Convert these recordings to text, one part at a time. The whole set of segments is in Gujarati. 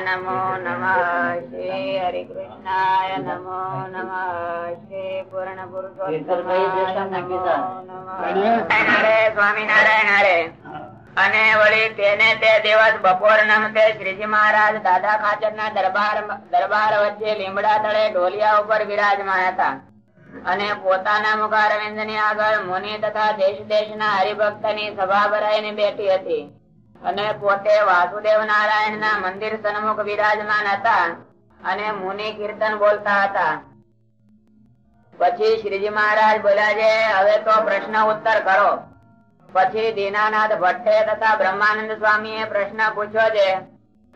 નમો નમ શ્રી હરિકૃષ્ણાય નમો નમ શ્રી પૂર્ણ હરે સ્વામિનારાયણ હરે અને વળી તેને તે દિવસ બપોર નમતે શ્રીજી મહારાજ દાદા ખાચર ના દરબાર દરબાર વચ્ચે લીમડા તળે ઢોલિયા ઉપર વિરાજમાન હતા. અને પોતાના મુખારવિંદની આગળ મુનિ તથા દેશ દેશ ના હરિભક્તની સભા ભરાઈ બેઠી હતી. અને પોતે વાસુદેવ નારાયણ ના મંદિર સન્મુખ વિરાજમાન હતા અને મુનિ કીર્તન બોલતા હતા. પછી શ્રીજી મહારાજ બોલ્યા છે, હવે તો પ્રશ્ન ઉત્તર કરો. પછી દીનાનાથ ભટ્ટે તથા બ્રહ્માનંદ સ્વામી એ પ્રશ્ન પૂછ્યો છે,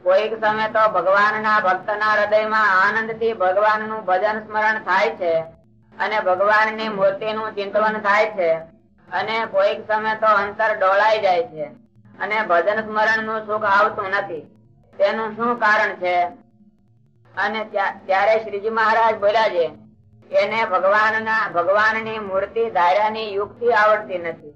કોઈક સમય તો ભગવાન ના ભક્ત ના હૃદયમાં આનંદથી ભગવાનનું ભજન સ્મરણ થાય છે અને ભગવાનની મૂર્તિ નું ચિંતવન થાય છે અને કોઈક સમય તો અંતર ડોળાઈ જાય છે. અને ભજન સ્મરણનું સુખ આવતું નથી. તેનું શું કારણ છે? અને ત્યારે શ્રીજી મહારાજ બોલ્યા છે એને ભગવાન ભગવાનની મૂર્તિ ધાર્યાની યુક્તિ આવડતી નથી.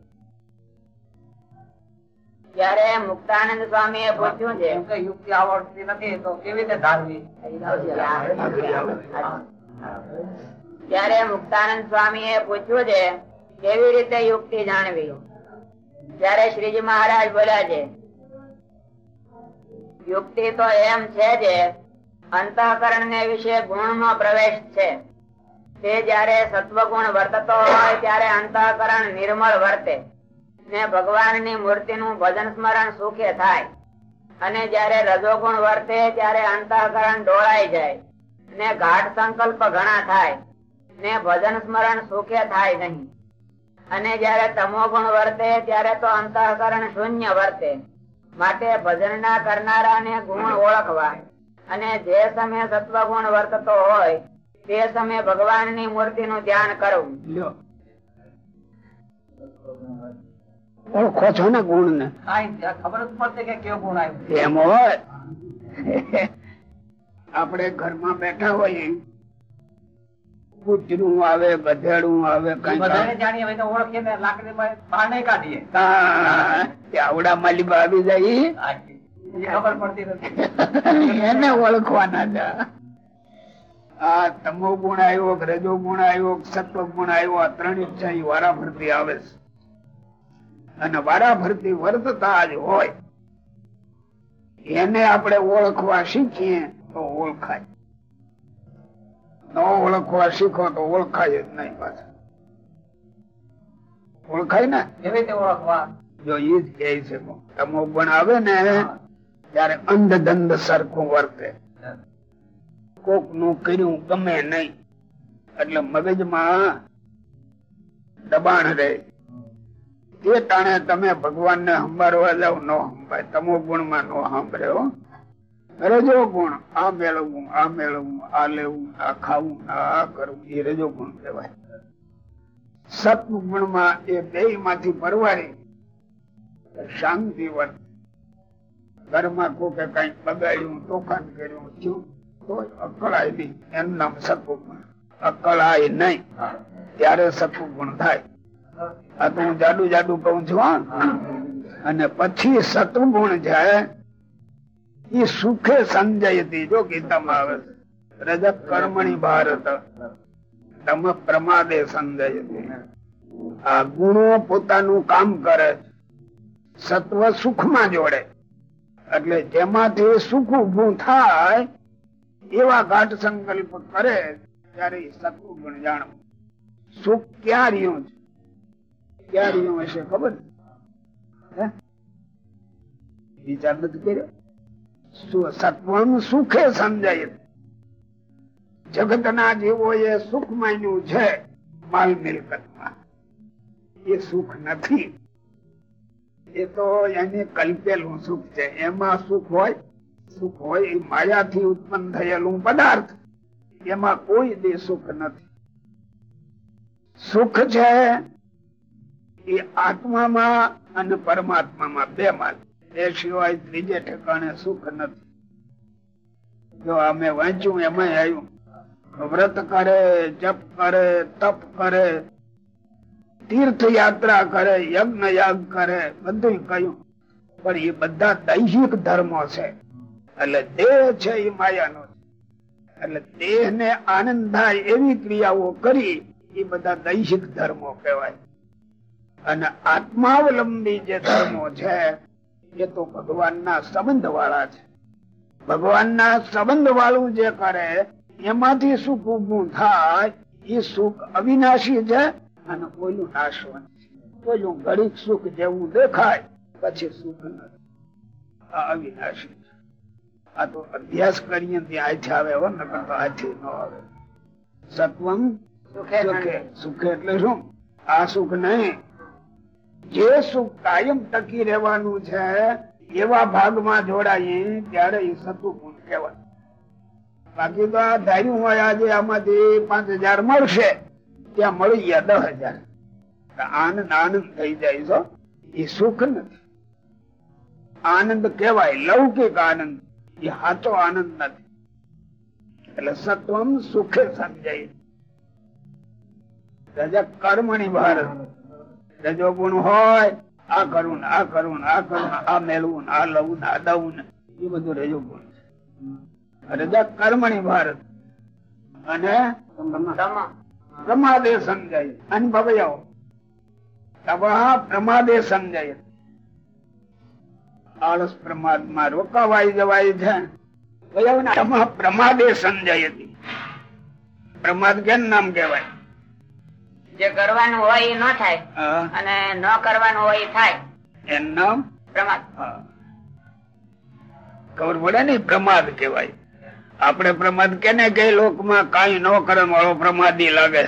ત્યારે મુક્તાનંદ સ્વામી એ પૂછ્યું છે યુક્તિ આવડતી નથી તો કેવી રીતે ધારવી? ત્યારે મુક્તાનંદ સ્વામી એ પૂછ્યું છે કેવી રીતે યુક્તિ જાણવી? ત્યારે શ્રીજી મહારાજ બોલ્યા છે, યુક્તિ તો એમ છે જે અંતઃકરણ ને વિશે ગુણ નો પ્રવેશ છે. તે જયારે સત્વગુણ વર્તતો હોય ત્યારે અંતઃકરણ નિર્મળ વર્તે ને ભગવાનની મૂર્તિ નું ભજન સ્મરણ સુખે થાય. અને જયારે રજોગુણ વર્તે ત્યારે અંતઃકરણ ડોળાઈ જાય ને ઘાટ સંકલ્પ ઘણા થાય ને ભજન સ્મરણ સુખે થાય નહીં. અને જયારે તમો ગુણ વર્તે ત્યારે તો અંતઃકરણ શૂન્ય વર્તે. માટે ભજન ના કરનારા ને ગુણ ઓળખવા અને જે સમય સત્વ ગુણ વર્તતો હોય તે સમયે ભગવાનની મૂર્તિ નું ધ્યાન કરવું. ઓળખો છો ને ગુણ ને ખબર જ પડશે કે કયો ગુણ આવ્યો. એમ હોય. આપણે ઘરમાં બેઠા હોઈએ કૂતરું આવે બધેડું આવે કઈ આવડા માલી આવી જાય. એને ઓળખવાના છે. આ તમો ગુણ આવ્યો રજો ગુણ આવ્યો સત્વ ગુણ આવ્યો આ ત્રણ ઈચ્છા વારા ફરતી આવે છે. અને વારા ફરતી વર્તતા જ હોય. એને આપણે ઓળખવા શીખીએ તો ઓળખાય. ન ઓળખવા શીખો તો ઓળખાય જ નહીં પાછા. ઓળખાય ને? એવી રીતે ઓળખવા. જો ઈ જ કહે છે તમો ગુણ આવે ને ત્યારે અંધ દંડ સરખું વર્તે. કોકનું કર્યું ગમે નહીં એટલે મગજમાં દબાણ રહે. તે ટાણે તમે ભગવાન ને સંભાળવા જાવ ન સંભાય તમો ગુણમાં નો સાંભળે હો. રજો ગુણ આ મેળવવું આ મેળવવું, આ લેવું, આ ખાવું, આ કરવું, એ રજો ગુણ કહેવાય. સત્ગુણમાં એ બે માંથી પરવારી શાંતિ વર્ત ઘરમાં કોકે કઈ બગાડ્યું, તોફાન કર્યું, થયું તો અકળાય નહીં એનું નામ સત્વગુણ અકળાય નહીં. ત્યારે સત્વગુણ થાય. આ તો હું જાડુ જાડુ કઉ છું અને પછી સત્વગુણ જાય એ સુખે સંજયતી જો ગીતામાં આવે છે. રજત કર્મણી ભારત, તમ પ્રમાદે સંજયતી આ ગુણો પોતાનું કામ કરે સત્વ સુખમાં જોડે. એટલે જેમાંથી સુખ ઉભું થાય, એવા ઘાટ સંકલ્પ કરે ત્યારે સત્વ ગુણ જાણવું. સુખ ક્યાં રહ્યું છે? ક્યાં રહ્યું હશે ખબર? વિચાર નથી કર્યો? સત્વમ સુખે સમજાય. જગત ના જીવો એ સુખ માન્યું છે માલ મિલકતમાં. એ સુખ નથી. એ તો એને કલ્પેલું સુખ છે. એમાં સુખ હોય સુખ હોય એ માયાથી ઉત્પન્ન થયેલું પદાર્થ. એમાં કોઈ દે સુખ નથી. સુખ છે એ આત્મામાં અને પરમાત્મામાં બે માં એ સિવાય ત્રીજે ઠેકાણે સુખ નથી. જો અમે વાંચ્યું એમાં આવ્યું. વ્રત કરે, જપ કરે, તપ કરે તીર્થ યાત્રા કરે યજ્ઞ યાગ કરે બધું કહ્યું પણ એ બધા દૈહિક ધર્મો છે. એટલે દેહ છે એ માયાનો. એટલે દેહ ને આનંદ થાય એવી ક્રિયાઓ કરી એ બધા દૈહિક ધર્મો કહેવાય. અને આત્માવલંબી જે ધર્મો છે એ તો ભગવાનના સંબંધ વાળા છે. ભગવાનના સંબંધ વાળું જે કરે એમાંથી સુખ ઉભું થાય એ સુખ અવિનાશી છે અને કોઈનું નાશવંત છે ઘડીક સુખ જેવું દેખાય પછી સુખ નથી આ અવિનાશી છે. આ તો અભ્યાસ કરીએ ત્યાં હાથે આવે હો નકર તો હાથે ન આવે. સત્વમ સુખે એટલે શું? આ સુખ નહીં. જે સુખ કાયમ ટકી રહેવાનું છે, એવા ભાગમાં જોડાય ત્યારે એ સતુપૂર્ણ કહેવાય. બાકી તો આ ધાર્યું હોય આજે આમાંથી પાંચ હજાર મળશે, ત્યાં મળી ગયા દસ હજાર. આનંદ આનંદ થઈ જાય છો, એ સુખ નથી. આનંદ કેવાય લૌકિક આનંદ, એ સાચો આનંદ નથી. એટલે સત્વમ સુખે સમજાય. રજા કર્મની બહાર રજો ગુણ હોય, આ કરું આ કરું આ કરું આ મેળવું આ લવું આ દઉં એ બધું રજોગુણ છે. રજા કર્મણી ભારત. અને પ્રમાદે સમજાય અનુભવ પ્રમાદે સમજાય આળસ પ્રમાદમાં રોકાવાય જવાય છે. પ્રમાદે સમજાય પ્રમાદ કેમ નામ કહેવાય? જે કરવાનું હોય એ ન થાય. અને ન કરવાનું હોય એ થાય. એમ નામ? પ્રમાદ. ખબર પડે ને પ્રમાદ કેવાય આપડે પ્રમાદ કેને કે લોકમાં કઈ ન કરે મારો પ્રમાદી લાગે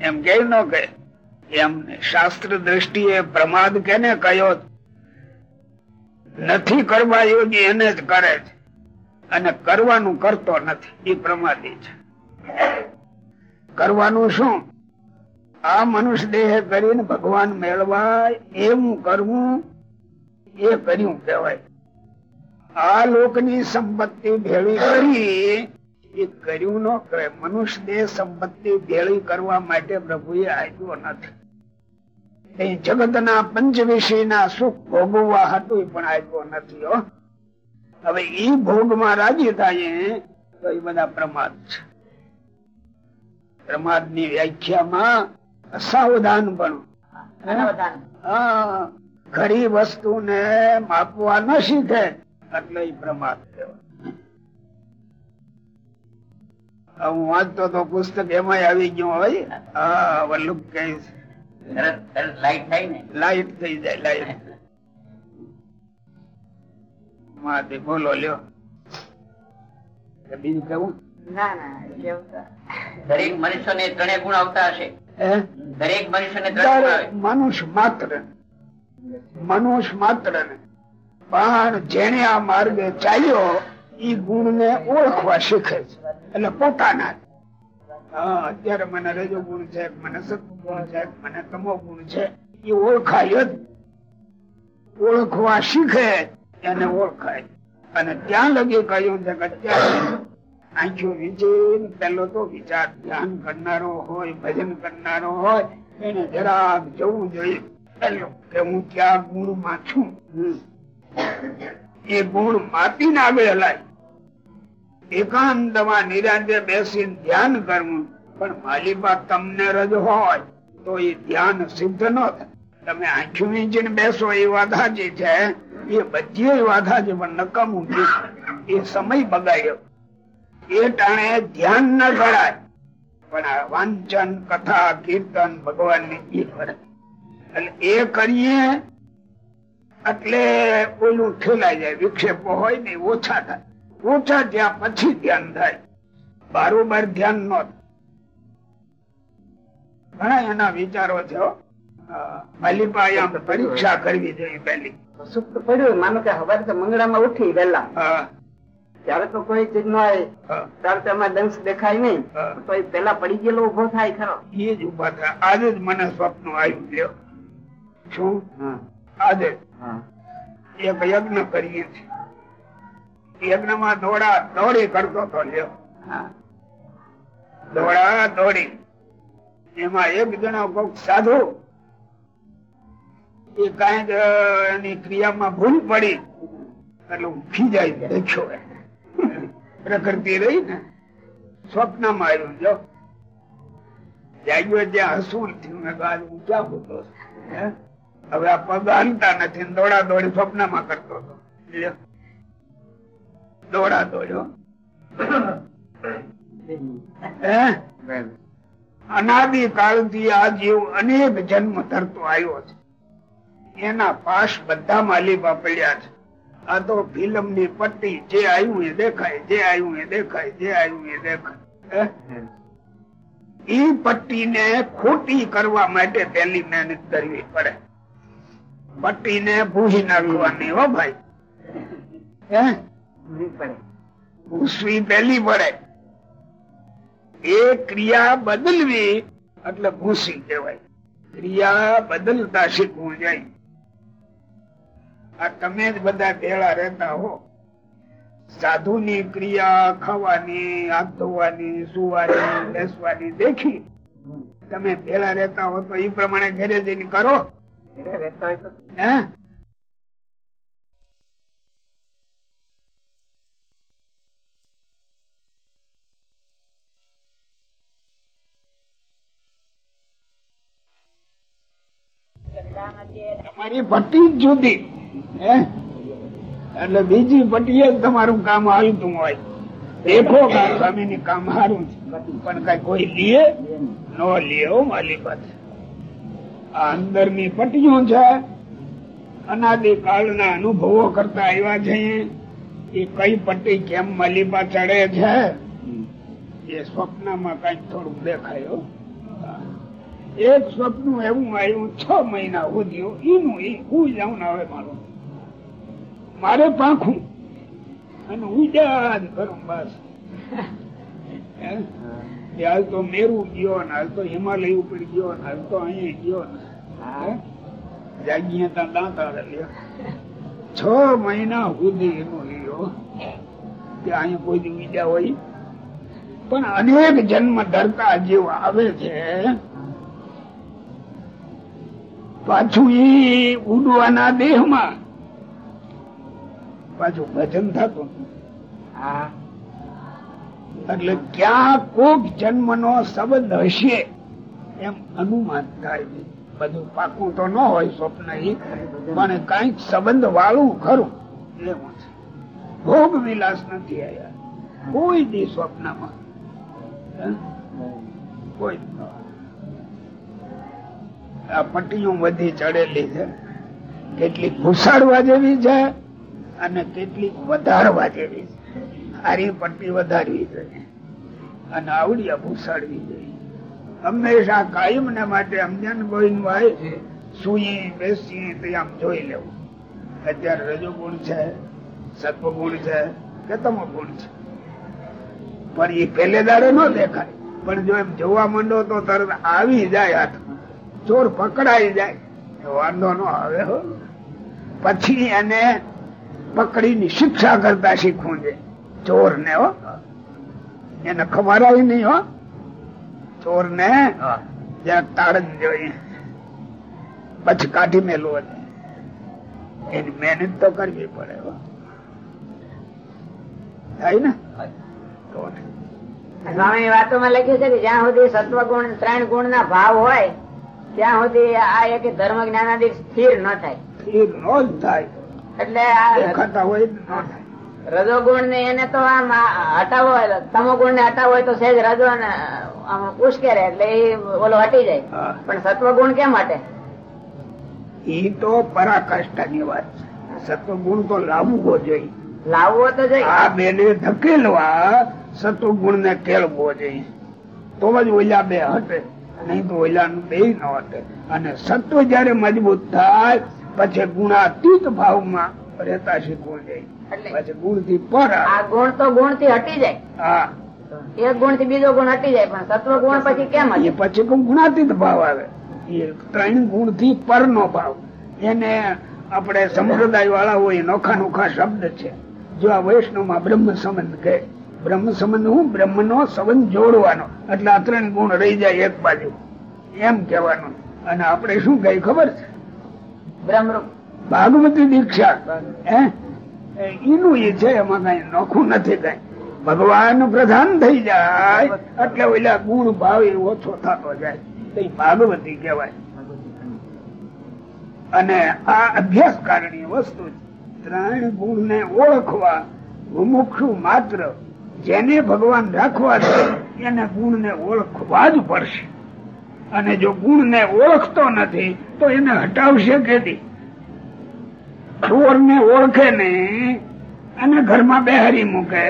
એમ કે ન કે એમ શાસ્ત્ર દ્રષ્ટિએ પ્રમાદ કેને કયો? નથી કરવા યોગી એને જ કરે છે. અને કરવાનું કરતો નથી. એ પ્રમાદી છે. કરવાનું શું? આ મનુષ્ય દેહ કરીને ભગવાન મેળવા એવું કરવું એ કર્યું કહેવાય. આ લોકની સંપત્તિ ભેળી કરી, એ કર્યું ન કહેવાય. મનુષ્ય દેહ સંપત્તિ ભેળી કરવા માટે પ્રભુએ આપ્યો નથી. જગતના પંચવિષયના સુખ ભોગવવા હતું પણ આપ્યો નથી હવે એ ભોગમાં રાજી થાય તો એ બધા પ્રમાદ છે. પ્રમાદની વ્યાખ્યામાં અસાવધાન પણ ઘણી ખરી વસ્તુ ને માપવા ન શીખે એટલે પ્રમાદ કહેવાય. હું વાંચતો તો પુસ્તક એમાં આવી ગયું હોય. હા વલ્લુભ કહે છે. તરત તરત લાઈટ થાય ને? લાઈટ થઈ જાય લાઈટ. માથી બોલો લ્યો. બીજું કેવું? ના ના દરેક તો. ને ત્રણેય ગુણ આવતા હશે. દરેક મનુષ્ય માત્ર મનુષ્ય માત્ર ને પણ જેને આ માર્ગે ચાલ્યો ઈ ગુણ ને ઓળખવા શીખે છે. એટલે પોતાના હા અત્યારે મને રજો ગુણ છે મને સત્વ ગુણ છે મને તમો ગુણ છે એ ઓળખાય જ. ઓળખવા શીખે એને ઓળખાય. અને ત્યાં લગી કહ્યું છે કે અત્યારે આંખો વીજે પેલો તો વિચાર ધ્યાન કરનારો હોય, ભજન કરનારો હોય, એને જરાક જવું જોઈએ. પેલો કે હું ક્યાં ગુણમાં છું. એ ગુણ માપીને આગળ હલાય. એકાંતમાં નિરાંતે બેસી ધ્યાન કરવું. પણ માલિબા તમને રજ હોય, તો એ ધ્યાન સિદ્ધ ન થાય. તમે આંખું વીંચીને બેસો એ વાધા જે છે. એ બધી વાધા સાચી, પણ નકામું એ સમય બગાડ્યો. એ ટાણે ધ્યાન ન કરાય પણ આ વાંચન કથા કીર્તન ભગવાનની એ કરે એટલે એ કરીએ એટલે ઓલું ખેલાઈ જાય વિક્ષેપો હોય ને ઓછા થાય. ઓછા જ્યાં પછી ધ્યાન થાય. બારોબાર ધ્યાન ન ઘણા એના વિચારો છે. માલિપાએ પરીક્ષા કરવી જોઈએ પહેલી. સુપ્ત પડ્યું માનો કે હવે તો મંગળામાં ઉઠી વહેલા. હા, ત્યારે તો કોઈ ચીજ નો આવે ત્યારે દંશ દેખાય નહીં. તો એ પેલા પડી ગયેલો ઊભો થાય ખરો. એ જ ઊભા થાય. આજે જ મને સ્વપ્ન આવ્યું લ્યો શું? આજે. એક યજ્ઞ કરીએ છીએ. યજ્ઞમાં દોડા દોડી કરતો તો લ્યો. દોડા દોડી. એમાં એક જણો કોક સાધુ. એ કંઈક એની ક્રિયામાં ભૂલ પડી. એટલે હું જાય દેખ્યો. પ્રકૃતિ રહી ને, સ્વપ્નમાં આવ્યું, જો. જાગ્યો ત્યાં હસુર થયું, મેં હું ક્યાં હોતો હવે આ પગ હાલતા નથી દોડા દોડી સ્વપ્નમાં કરતો હતો. દોડા દોડ્યો અનાદિ કાળથી આ જીવ અનેક જન્મ ધરતો આવ્યો છે. એના પાસ બધા માલી પડ્યા છે. આ તો ફિલ્મની પટ્ટી જે આવ્યું એ દેખાય જે આવ્યું એ દેખાય જે આવ્યું એ દેખાય. ઈ પટ્ટી ને ખોટી કરવા માટે પેલી મહેનત કરવી પડે. પટ્ટીને ભૂસી નાખવાની હો ભાઈ. હે? ભૂસવી પેલી પડે. એ ક્રિયા બદલવી એટલે ભૂસી કહેવાય. ક્રિયા બદલતા શીખવું જાય આ તમે જ બધા ભેળા રહેતા હો. સાધુ ની ક્રિયા ખાવાની હાથ ધોવાની સુવાની બેસવાની દેખી. તમે ભેળા રહેતા હો તો એ પ્રમાણે ઘરે જઈને કરો. હે? તમારી પટ્ટી જુદી. એટલે બીજી પટ્ટીએ જ તમારું કામ હાલતું હોય. દેખો સ્વામી ની કામ સારું છે. પણ કઈ કોઈ લીએ ન લીએ માલી પાસે આ અંદરની પટ્ટીઓ છે અનાદિકાળ ના અનુભવો કરતા આવ્યા છે. એ કઈ પટ્ટી કેમ મલીપા ચડે છે? એ સ્વપ્નમાં કંઈક થોડુંક દેખાયો એક સ્વપ્ન એવું આવ્યું, છ મહિના સુધી એનું એ હું જાઉં હવે મારું. મારે પાંખું. અને હું જ્યાં કરું બસ. હાલ તો મેરુ ગયો ને હાલ તો હિમાલય ઉપર ગયો ને હાલ તો અહીંયા ગયો ને. જાગીએ ત્યાં દાંતા લ્યો છ મહિના સુધી એનું લ્યો કે અહીંયા કોઈ દી બીજા હોય. પણ અનેક જન્મ ધરતા જીવ આવે છે. પાછું ઈ ઉડવાના દેહમાં પાછું ભજન થતું એટલે ક્યાં કોક જન્મ નો સંબંધ હશે એમ અનુમાન થાય બધું પાકું તો ન હોય સ્વપ્ન પણ કંઈક સંબંધ વાળું ખરું. એવું છે. ભોગ વિલાસ નથી આયા. કોઈ દી સ્વપ્નમાં? કોઈ આ પટ્ટીઓ બધી ચડેલી છે. કેટલીક ઘુસાડવા જેવી છે. અને કેટલીક વધારવા જેવી સારી પટ્ટી વધારવી જોઈએ. અને આવડિયા ભૂસાડવી જોઈએ. હંમેશા કાયમ ને માટે સમજણ ગોઈન ભાઈ સુઈ બેસી તે આમ જોઈ લેવું. અત્યારે રજોગુણ છે, સત્વગુણ છે કે તમો ગુણ છે. પણ એ પેલે દાડે ન દેખાય. પણ જો એમ જોવા માંડો તો તરત આવી જાય હાથમાં. ચોર પકડાઈ જાય. વાંધો ન આવે પછી એને પકડીની શિક્ષા કરતા શીખવું છે ચોર ને હો. એને આવી નહીં હો. ચોર ને જ્યાં તાળન જોઈએ પછી કાઢી મેલવો એની મહેનત તો કરવી પડે હો. થાય ને? તો સ્વામી વાતોમાં લખ્યું છે કે જ્યાં સુધી સત્વ ગુણ ત્રણ ગુણ ના ભાવ હોય ત્યાં સુધી આ એક ધર્મ જ્ઞાનાદિક સ્થિર ન થાય. સ્થિર નો જ થાય. એટલે ન રજોગુણ ને એને તો આમ હટાવો તમો ગુણ ને હટાવો હોય તો સહેજ રજો ને આમ ઉશ્કેરે એટલે એ ઓલો હટી જાય. પણ સત્વ ગુણ કેમ હટે? એ તો પરાકાષ્ઠાની વાત છે. સત્વગુણ તો લાવવો જોઈએ. લાવવો તો જોઈએ. આ બેને ધકેલવા સત્વગુણ ને કેળવો જોઈએ. તો જ ઓલા બે હટે. નહીં તો ઓલા બે ન હટે. અને સત્વ જયારે મજબૂત થાય પછી ગુણાતીત ભાવમાં રહેતા શીખવું જોઈએ પછી ગુણથી પર આ ગુણ તો ગુણથી હટી જાય. હા. એક ગુણથી બીજો ગુણ હટી જાય પણ સત્વ ગુણ પછી કેમ એ પછી ગુણાતીત ભાવ આવે. એ ત્રણ ગુણથી પર નો ભાવ. એને આપણે સંપ્રદાય વાળા હોય નોખા નોખા શબ્દ છે. જો આ વૈષ્ણવમાં બ્રહ્મ સંબંધ કહે બ્રહ્મ સંબંધ હું? બ્રહ્મ નો સંબંધ જોડવાનો. એટલે આ ત્રણ ગુણ રહી જાય એક બાજુ. એમ કેવાનું અને આપણે શું કઈ ખબર છે? બ્રહ્મરૂપ. ભાગવતી દીક્ષા. એનું એ છે એમાં કઈ નોખું નથી કઈ. ભગવાન પ્રધાન થઈ જાય એટલે ઓલા ગુણ ભાવ એ ઓછો થતો જાય. તો ભાગવતી કહેવાય. અને આ અભ્યાસ કારણી વસ્તુ છે. ત્રણ ગુણ ને ઓળખવા મુમુક્ષુ માત્ર જેને ભગવાન રાખવા છે એને ગુણ ને ઓળખવા જ પડશે. અને જો ગુણ ને ઓળખતો નથી, તો એને હટાવશે કેથી ચોર ને ઓળખે ને અને ઘરમાં બેહારી મૂકે,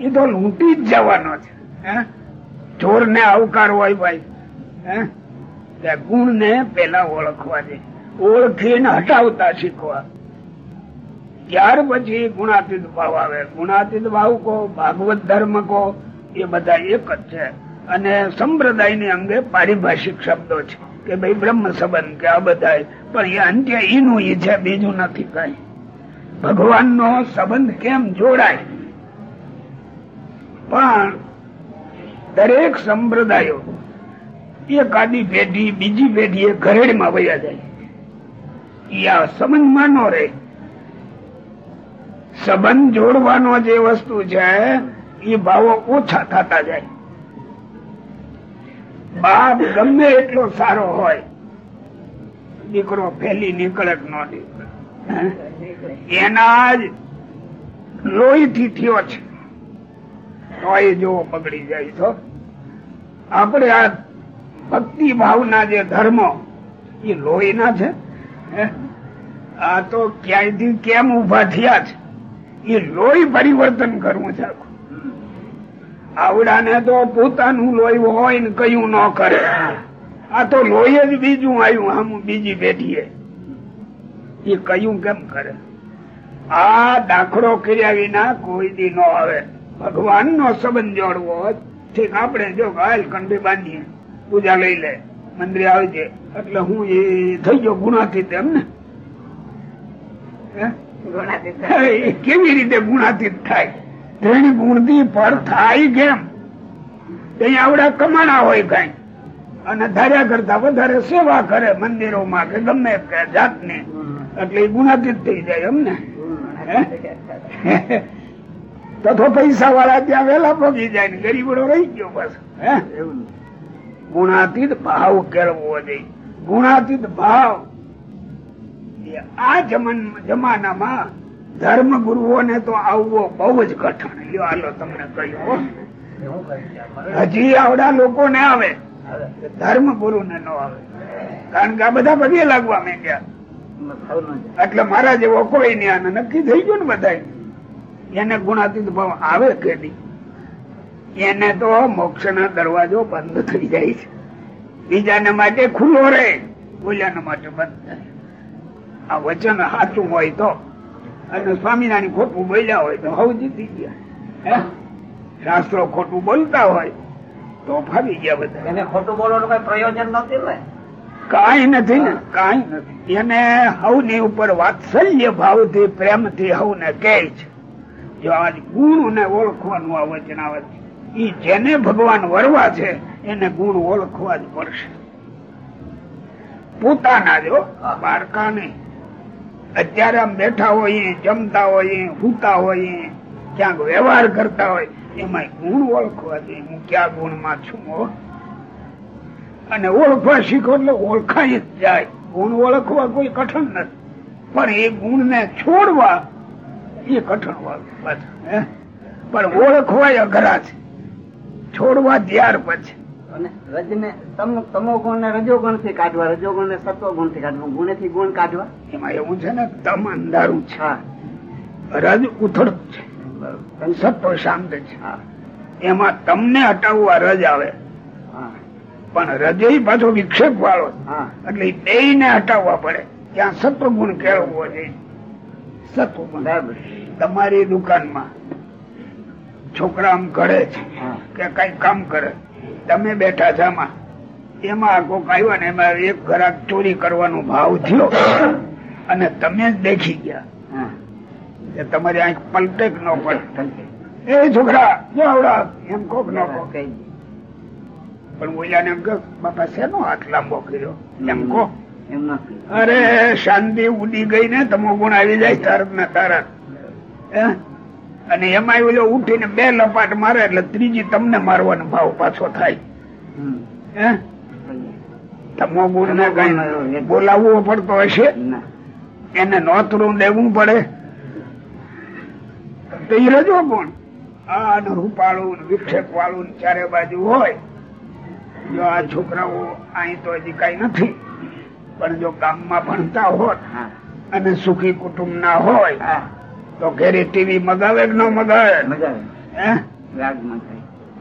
એ તો લૂંટી જ જવાનો છે ચોર ને આવકાર હોય ભાઈ ગુણ ને પેલા ઓળખવા દે. ઓળખીને હટાવતા શીખવા. ત્યાર પછી ગુણાતીત ભાવ આવે. ગુણાતીત ભાવ કો, ભાગવત ધર્મ કો, એ બધા એક જ છે. અને સંપ્રદાયની અંગે પારિભાષિક શબ્દો છે કે ભાઈ બ્રહ્મ સંબંધ કે આ બધા પણ એ અંત્ય ઈનું ઈ છે, બીજું નથી કઈ. ભગવાન નો સંબંધ કેમ જોડાય? પણ દરેક સંપ્રદાયો એક આદી પેઢી, બીજી પેઢી એ ઘરેડમાં વયા જાય. એ આ સંબંધમાં નો રહે. સંબંધ જોડવાનો જે વસ્તુ છે એ ભાવો ઓછા થતા જાય. બાપ ગમે એટલો સારો હોય, દીકરો ફેલી નીકળે નો નીકળે. એના જ લોહીથી થયો છે. તો એ જોવો બગડી જાય છો આપણે આ ભક્તિ ભાવના જે ધર્મ, એ લોહીના છે? આ તો ક્યાંયથી કેમ ઊભા થયા છે? એ લોહી પરિવર્તન કરવું છે. આવડાને તો પોતાનું લોહી હોય ને કયું ન કરે. આ તો લોહી જ બીજું આવ્યું આમ બીજી પેઢીએ એ કયું કેમ કરે? આ દાખલો કર્યા વિના કોઈ દી નો આવે. ભગવાન નો સંબંધ જોડવો ઠીક આપણે જો ગાયલ કંઠી બાંધીએ પૂજા લઈ લે મંદિરે આવજે. એટલે હું એ થઈ ગયો ગુણાતીત એમ ને? કેવી રીતે ગુણાતીત થાય? ત્રણ ગુણથી પર થાય કેમ? ત્યાં આવડા કમાણા હોય કઈ. અને ધાર્યા કરતા વધારે સેવા કરે મંદિરોમાં કે ગમે તે જાતની. એટલે ગુણાતીત થઈ જાય એમને તથો પૈસા વાળા ત્યાં વેલા પગી જાય ને ગરીબડો રહી ગયો બસ. ગુણાતીત ભાવ કેળવવો જોઈએ. ગુણાતીત ભાવ. આ જમન જમાનામાં ધર્મ ગુરુઓને તો આવવો બહુ જ કઠણ. લ્યો તમને કહ્યું હજી આવડા લોકો ને આવે. ધર્મ ગુરુ ને ન આવે. કારણ કે આ બધા પગે લાગવા મેં ગયા એટલે મારા જેવો કોઈ નહીં આને નક્કી થઈ ગયું ને બધા એને ગુણાતીત ભાવ આવે કે નહીં? એને તો મોક્ષ દરવાજો બંધ થઈ જાય છે. બીજાને માટે ખુલ્લો રહે, બોલ્યાને માટે બંધ થાય. આ વચન સાચું હોય તો અને સ્વામિનારાયણ ખોટું બોલ્યા હોય તો હવ જીતી ગયા? શાસ્ત્રો ખોટું બોલતા હોય તો ફાવી ગયા બધા. એને ખોટું બોલવાનું કઈ પ્રયોજન નથી ને? કઈ નથી ને કઈ નથી. એને હવની ઉપર વાત્સલ્ય ભાવથી પ્રેમથી હવને કહે છે. જો આજ ગુણ ને ઓળખવાનું આ વચન આવે છે એ જેને ભગવાન વરવા છે એને ગુણ ઓળખવા જ પડશે. પોતાના જો બાળકા નહીં અત્યારે આમ બેઠા હોય, જમતા હોય હુતા હોય, ક્યાંક વ્યવહાર કરતા હોય એમાં ગુણ ઓળખવા જોઈએ. હું ક્યાં ગુણમાં છું અને ઓળખવા શીખો એટલે ઓળખાય જ જાય. ગુણ ઓળખવા કોઈ કઠણ નથી. પણ એ ગુણ ને છોડવા એ કઠણ હે? પણ ઓળખવા અઘરા છે. છોડવા ત્યાર પછી. અને રજને તમ તમો ગુણ ને રજો ગુણથી કાઢવા રજો ગુણ ને સત્વ ગુણથી કાઢવા ગુણે થી ગુણ કાઢવા. એમાં એવું છે ને તમ અંધારું છે. રજ ઉથળ છે. સત્વ શાંત છે. એમાં તમને હટાવવા રજ આવે. હા. પણ રજય પાછો વિક્ષેપ વાળો હા. એટલે બે ને હટાવવા પડે. ત્યાં સત્વગુણ કેળવવો જોઈએ. સત્વગુણ. તમારી દુકાનમાં છોકરા આમ કરે છે કે કઈ કામ કરે. તમે બેઠા છે એમાં એમાં કોક આવ્યો ને એમાં એક ખરાક ચોરી કરવાનો ભાવ થયો. અને તમે જ દેખી ગયા. કે તમારી આંખ પલટે કે ન પડે. એ છોકરા જો એમ કોક ન કોક. પણ બોલ્યા એમ કે બાપા શેનો હાથ લાંબો કર્યો? એમ એમ અરે શાંતિ ઉડી ગઈ ને તમો ગુણ આવી જાય તરત ને તરત હે? અને એમાં ઓલો ઉઠીને બે લપાટ મારે એટલે ત્રીજી તમને મારવાનો ભાવ પાછો થાય. હે? તમો ગુણ ને કઈ બોલાવવો પડતો હશે? એને નોતરું દેવું પડે. તો એ રજો ગુણ આ રૂપાળું વિક્ષેપ વાળું ચારે બાજુ હોય. જો આ છોકરાઓ અહીં તો હજી કઈ નથી. પણ જો ગામમાં ભણતા હોત અને સુખી કુટુંબ ના હોય તો ઘેરી ટીવી મગાવે કે ન મગાવે?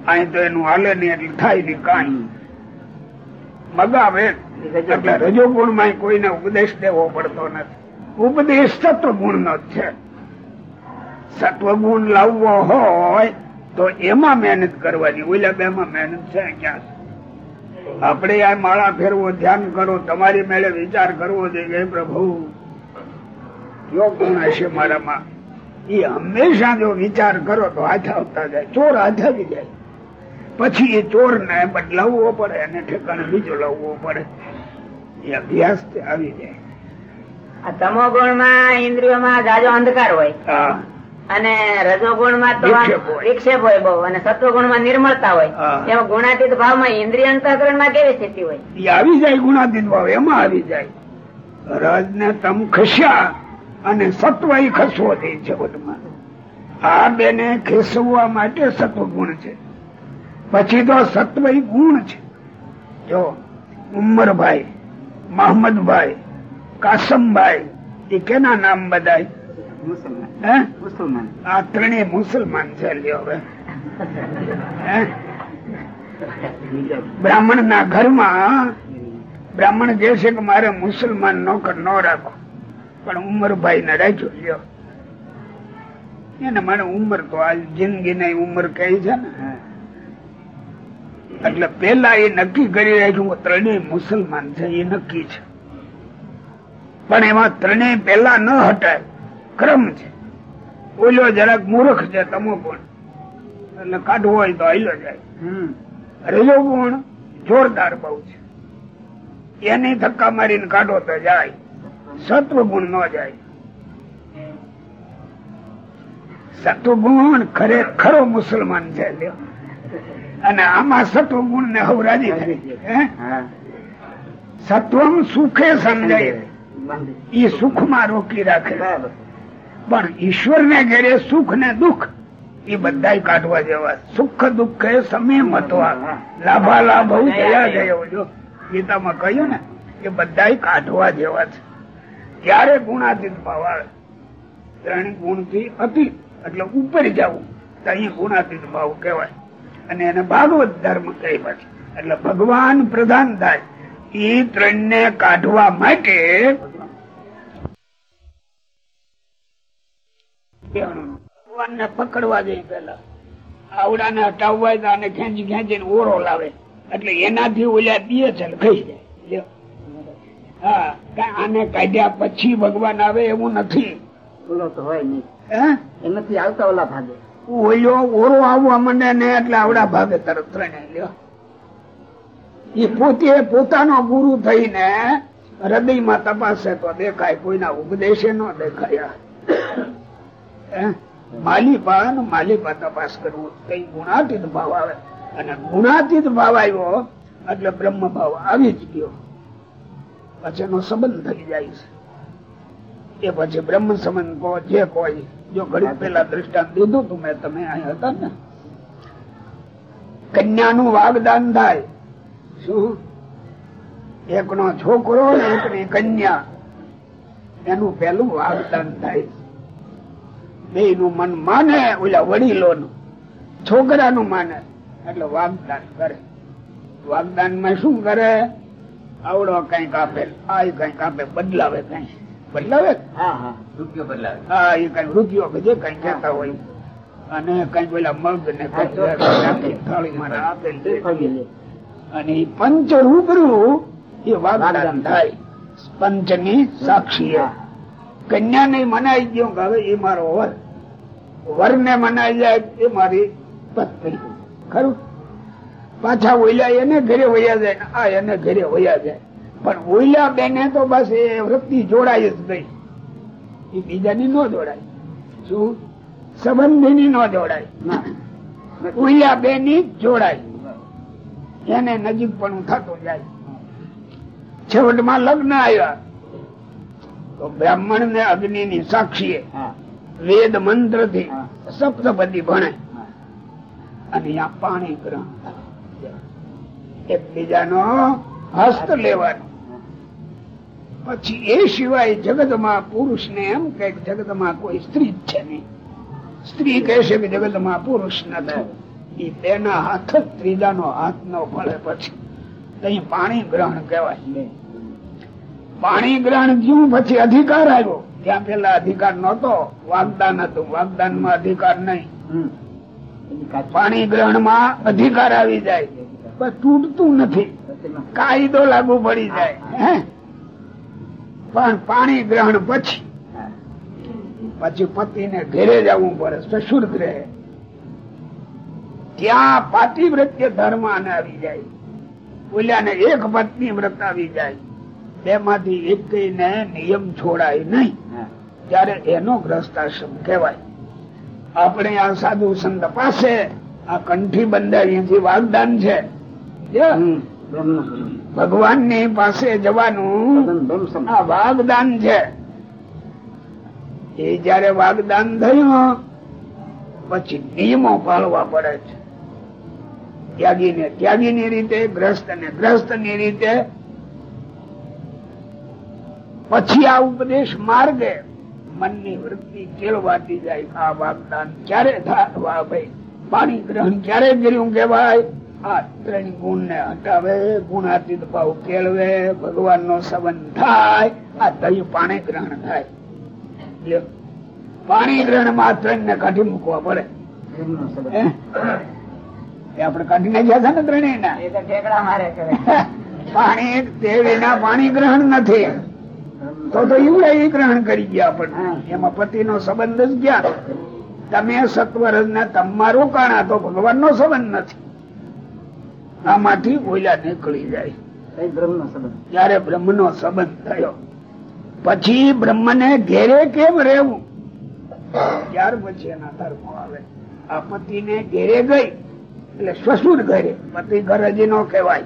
અહીં તો એનું હાલે નહીં એટલે થાય નહીં કાંઈ. મગાવે. એટલે રજોગુણ. માં કોઈને ઉપદેશ દેવો પડતો નથી. ઉપદેશ સત્વગુણ નો છે. સત્વગુણ લાવવો હોય તો એમાં મહેનત કરવાની. ઓલા બે માં મહેનત છે ક્યાં? આપણે આ માળા ફેરવો ધ્યાન કરો તમારી મેળે વિચાર કરવો જોઈએ પ્રભુ કયો ગુણ હશે મારામાં? એ હંમેશા જો વિચાર કરો તો હાથ આવતા જાય ચોર હાથ આવી જાય. પછી એ ચોર ને બદલાવવો પડે અને ઠેકાણે બીજો લાવવો પડે. એ અભ્યાસ આવી જાય. તમો ગુણમાં ઇન્દ્રિયોમાં જાજો અંધકાર હોય. અને અને રજોગુણમાં તો વિક્ષેપ હોય. બહુ અને સત્વગુણમાં નિર્મળતા હોય. એમાં ગુણાતીત ભાવમાં ઇન્દ્રિય અંતઃકરણમાં કેવી સ્થિતિ હોય? એ આવી જાય ગુણાતીત ભાવ એમાં આવી જાય. રજ ને તમ ખસ્યા. અને સત્વ એ ખસવો દે છે બધમાં. આ બેને ખેસવવા માટે સત્વ ગુણ છે. પછી તો સત્વ ય ગુણ છે. જો ઉમરભાઈ, મહમદભાઈ, કાસમભાઈ, એ કેના નામ બધાય? મુસલમાન આ ત્રણેય મુસલમાન છે લ્યો હવે. બ્રાહ્મણ ના ઘરમાં, બ્રાહ્મણ કે છે કે મારે મુસલમાન નોકર ન રાખો. પણ ઉમરભાઈ ને રાખ્યો લ્યો એને મને ઉંમર તો આ જિંદગી ને ઉંમર કહી છે ને. એટલે પેલા એ નક્કી કરી રાખ્યું ત્રણેય મુસલમાન છે એ નક્કી છે. પણ એમાં ત્રણેય પેલા ન હટાય. ક્રમ છે. ઓલો જરાક મૂર્ખ છે તમો પણ. એટલે કાઢવો હોય તો હાલો જાય. હમ. રજો ગુણ જોરદાર બહુ છે. એની ધક્કા મારીને કાઢો તો જાય. સત્વ ગુણ ન જાય. સત્વ ગુણ ખરેખરો મુસલમાન છે અને આમાં સત્વ ગુણ ને હવ રાજી થાય. સત્વમ સુખે સમજાય. એ સુખમાં રોકી રાખે. પણ ઈશ્વર ને ઘેરે સુખ ને દુઃખ એ બધા કાઢવા જેવા. સુખ દુઃખ એ સમય મતવા લાભા લાભ જયા જયો જો ગીતામાં કહ્યું ને એ બધા કાઢવા જેવા છે. ત્યારે ગુણાતીત ભાવ ત્રણ ગુણથી અતિ, એટલે ઉપર જવું, તો અહીંયા ગુણાતીત ભાવ કહેવાય. અને એને ભાગવત ધર્મ કહે પછી એટલે ભગવાન પ્રધાન થાય. એ ત્રણ ને કાઢવા માટે ભગવાનને પકડવા જઈ પેલા આવડા ને હટાવવા અને ખેંચી ખેંચીને ઓરો લાવે. એટલે એનાથી ઓલા બે છે જાય. આને કાઢ્યા પછી ભગવાન આવે એવું નથી. ઓલો તો હોય નહીં. હે? એનાથી આવતા ઓલા ભાગે. ઓયો ઓરો આવવા મને ને એટલે આવડા ભાગે તરફ ત્રણે લ્યો. એ પોતે પોતાનો ગુરુ થઈને હૃદયમાં તપાસે તો દેખાય કોઈના ઉપદેશે ન દેખાય. હે? માલિપા ને માલિપા તપાસ કરવું. કઈ ગુણાતીત ભાવ આવે. અને ગુણાતીત ભાવ આવ્યો એટલે બ્રહ્મ ભાવ આવી જ ગયો. પછી એનો સંબંધ થઈ જાય છે. એ પછી બ્રહ્મ સંબંધ કહો જે કોઈ, જો ઘડી પેલા દ્રષ્ટાંત દીધું તું મેં, તમે અહીં હતા ને? કન્યાનું વાગદાન થાય. શું? એકનો છોકરો ને એકની કન્યા. એનું પેલું વાગદાન થાય. બે નું મન માને, ઓલા વડીલો નું છોકરાનું માને, એટલે વાગદાન કરે. વાગદાનમાં શું કરે? આવડો કંઈક આપે આ કંઈક આપે બદલાવે કઈ. બદલાવે? હા એ કઈ રૂપિયો કે જે કઈ કહેતા હોય. અને કઈ પેલા મગ ને થાળીમાં આપે અને એ પંચ રૂબરૂ એ વાગદાન થાય. પંચની સાક્ષી કન્યા ને મનાઈ ગયો કે હવે એ મારો વર. વર ને મનાઈ જાય એ મારી પત્ની. ખરું? પાછા ઓઈલા એને ઘરે વયા જાય આ એને ઘરે વયા જાય. પણ ઓઈલા બેને તો બસ એ વૃત્તિ જોડાય જ ગઈ એ બીજાની ન જોડાય. શું? સંબંધીની ન જોડાય. ઓઈલા ઉયા બે ની જોડાય. એને નજીક પણ થતું જાય. છેવટમાં લગ્ન આવ્યા. તો બ્રાહ્મણ ને અગ્નિ ની સાક્ષી વેદ મંત્રથી. સપ્તપદી ભણે અને આ પાણી ગ્રહણ એકબીજાનો હસ્ત લેવાનો. પછી એ સિવાય જગતમાં પુરુષ ને એમ કે જગતમાં કોઈ સ્ત્રી જ છે નહીં. સ્ત્રી કહેશે કે જગતમાં પુરુષ નથી એ બેના હાથ જ ત્રીજાનો હાથ નો પડે પછી. અહીં પાણી ગ્રહણ કહેવાય. પાણી ગ્રહણ થયું પછી અધિકાર આવ્યો. ત્યાં પેલા અધિકાર નહોતો. વાગદાન હતું. વાગદાનમાં અધિકાર નહીં. પાણી ગ્રહણમાં અધિકાર આવી જાય. તૂટતું નથી. કાયદો લાગુ પડી જાય. હે? પણ પાણી ગ્રહણ પછી પછી પછી પતિને ઘેરે જવું પડે સસુર ગ્રહે ત્યાં પાતિવ્રત્ય ધર્મ આવી જાય. ઓલાને એક પત્ની વ્રત આવી જાય. બે માંથી એક ને નિયમ છોડાય નહીં. ત્યારે એનો ગ્રસ્તાશ્રમ કહેવાય. આપણે આ સાધુ સંત પાસે આ કંઠી બંધાવી છે વાગદાન છે. ભગવાનની પાસે જવાનું. આ વાગદાન છે. એ જયારે વાગદાન થયું પછી નિયમો પાળવા પડે છે. ત્યાગી ને ત્યાગી ની રીતે ગ્રસ્ત ને ગ્રસ્તની રીતે. પછી આ ઉપદેશ માર્ગે મનની વૃત્તિ કેળવાતી જાય. આ વાગદાન ક્યારે થાય? ભાઈ પાણી ગ્રહણ ક્યારે કર્યું કેવાય આ ત્રણ ગુણ ને હટાવે ગુણાતીત ભાવ કેળવે ભગવાન નો સંબંધ થાય આ તયું પાણી ગ્રહણ થાય. પાણી ગ્રહણમાં ત્રણ ને કાઢી મૂકવા પડે? એ આપણે કાઢી નાખ્યા છે ને ત્રણેય ના એ પાણી તે વિના પાણી ગ્રહણ નથી. તો તો ઈવડે ઈ ગ્રહણ કરી ગયા પણ. એમાં પતિ નો સંબંધ જ ક્યાં? તમે સત્વરજ ને તમારું કાણા તો ભગવાન નો સંબંધ નથી. આમાંથી ઓલા નીકળી જાય. જયારે બ્રહ્મ નો સંબંધ થયો. પછી બ્રહ્મ ને ઘેરે કેમ રહેવું? ત્યાર પછી એના ધર્મો આવે. આ પતિ ને ઘેરે ગઈ એટલે સસુર ઘરે. પતિ ઘર હજી નો કહેવાય.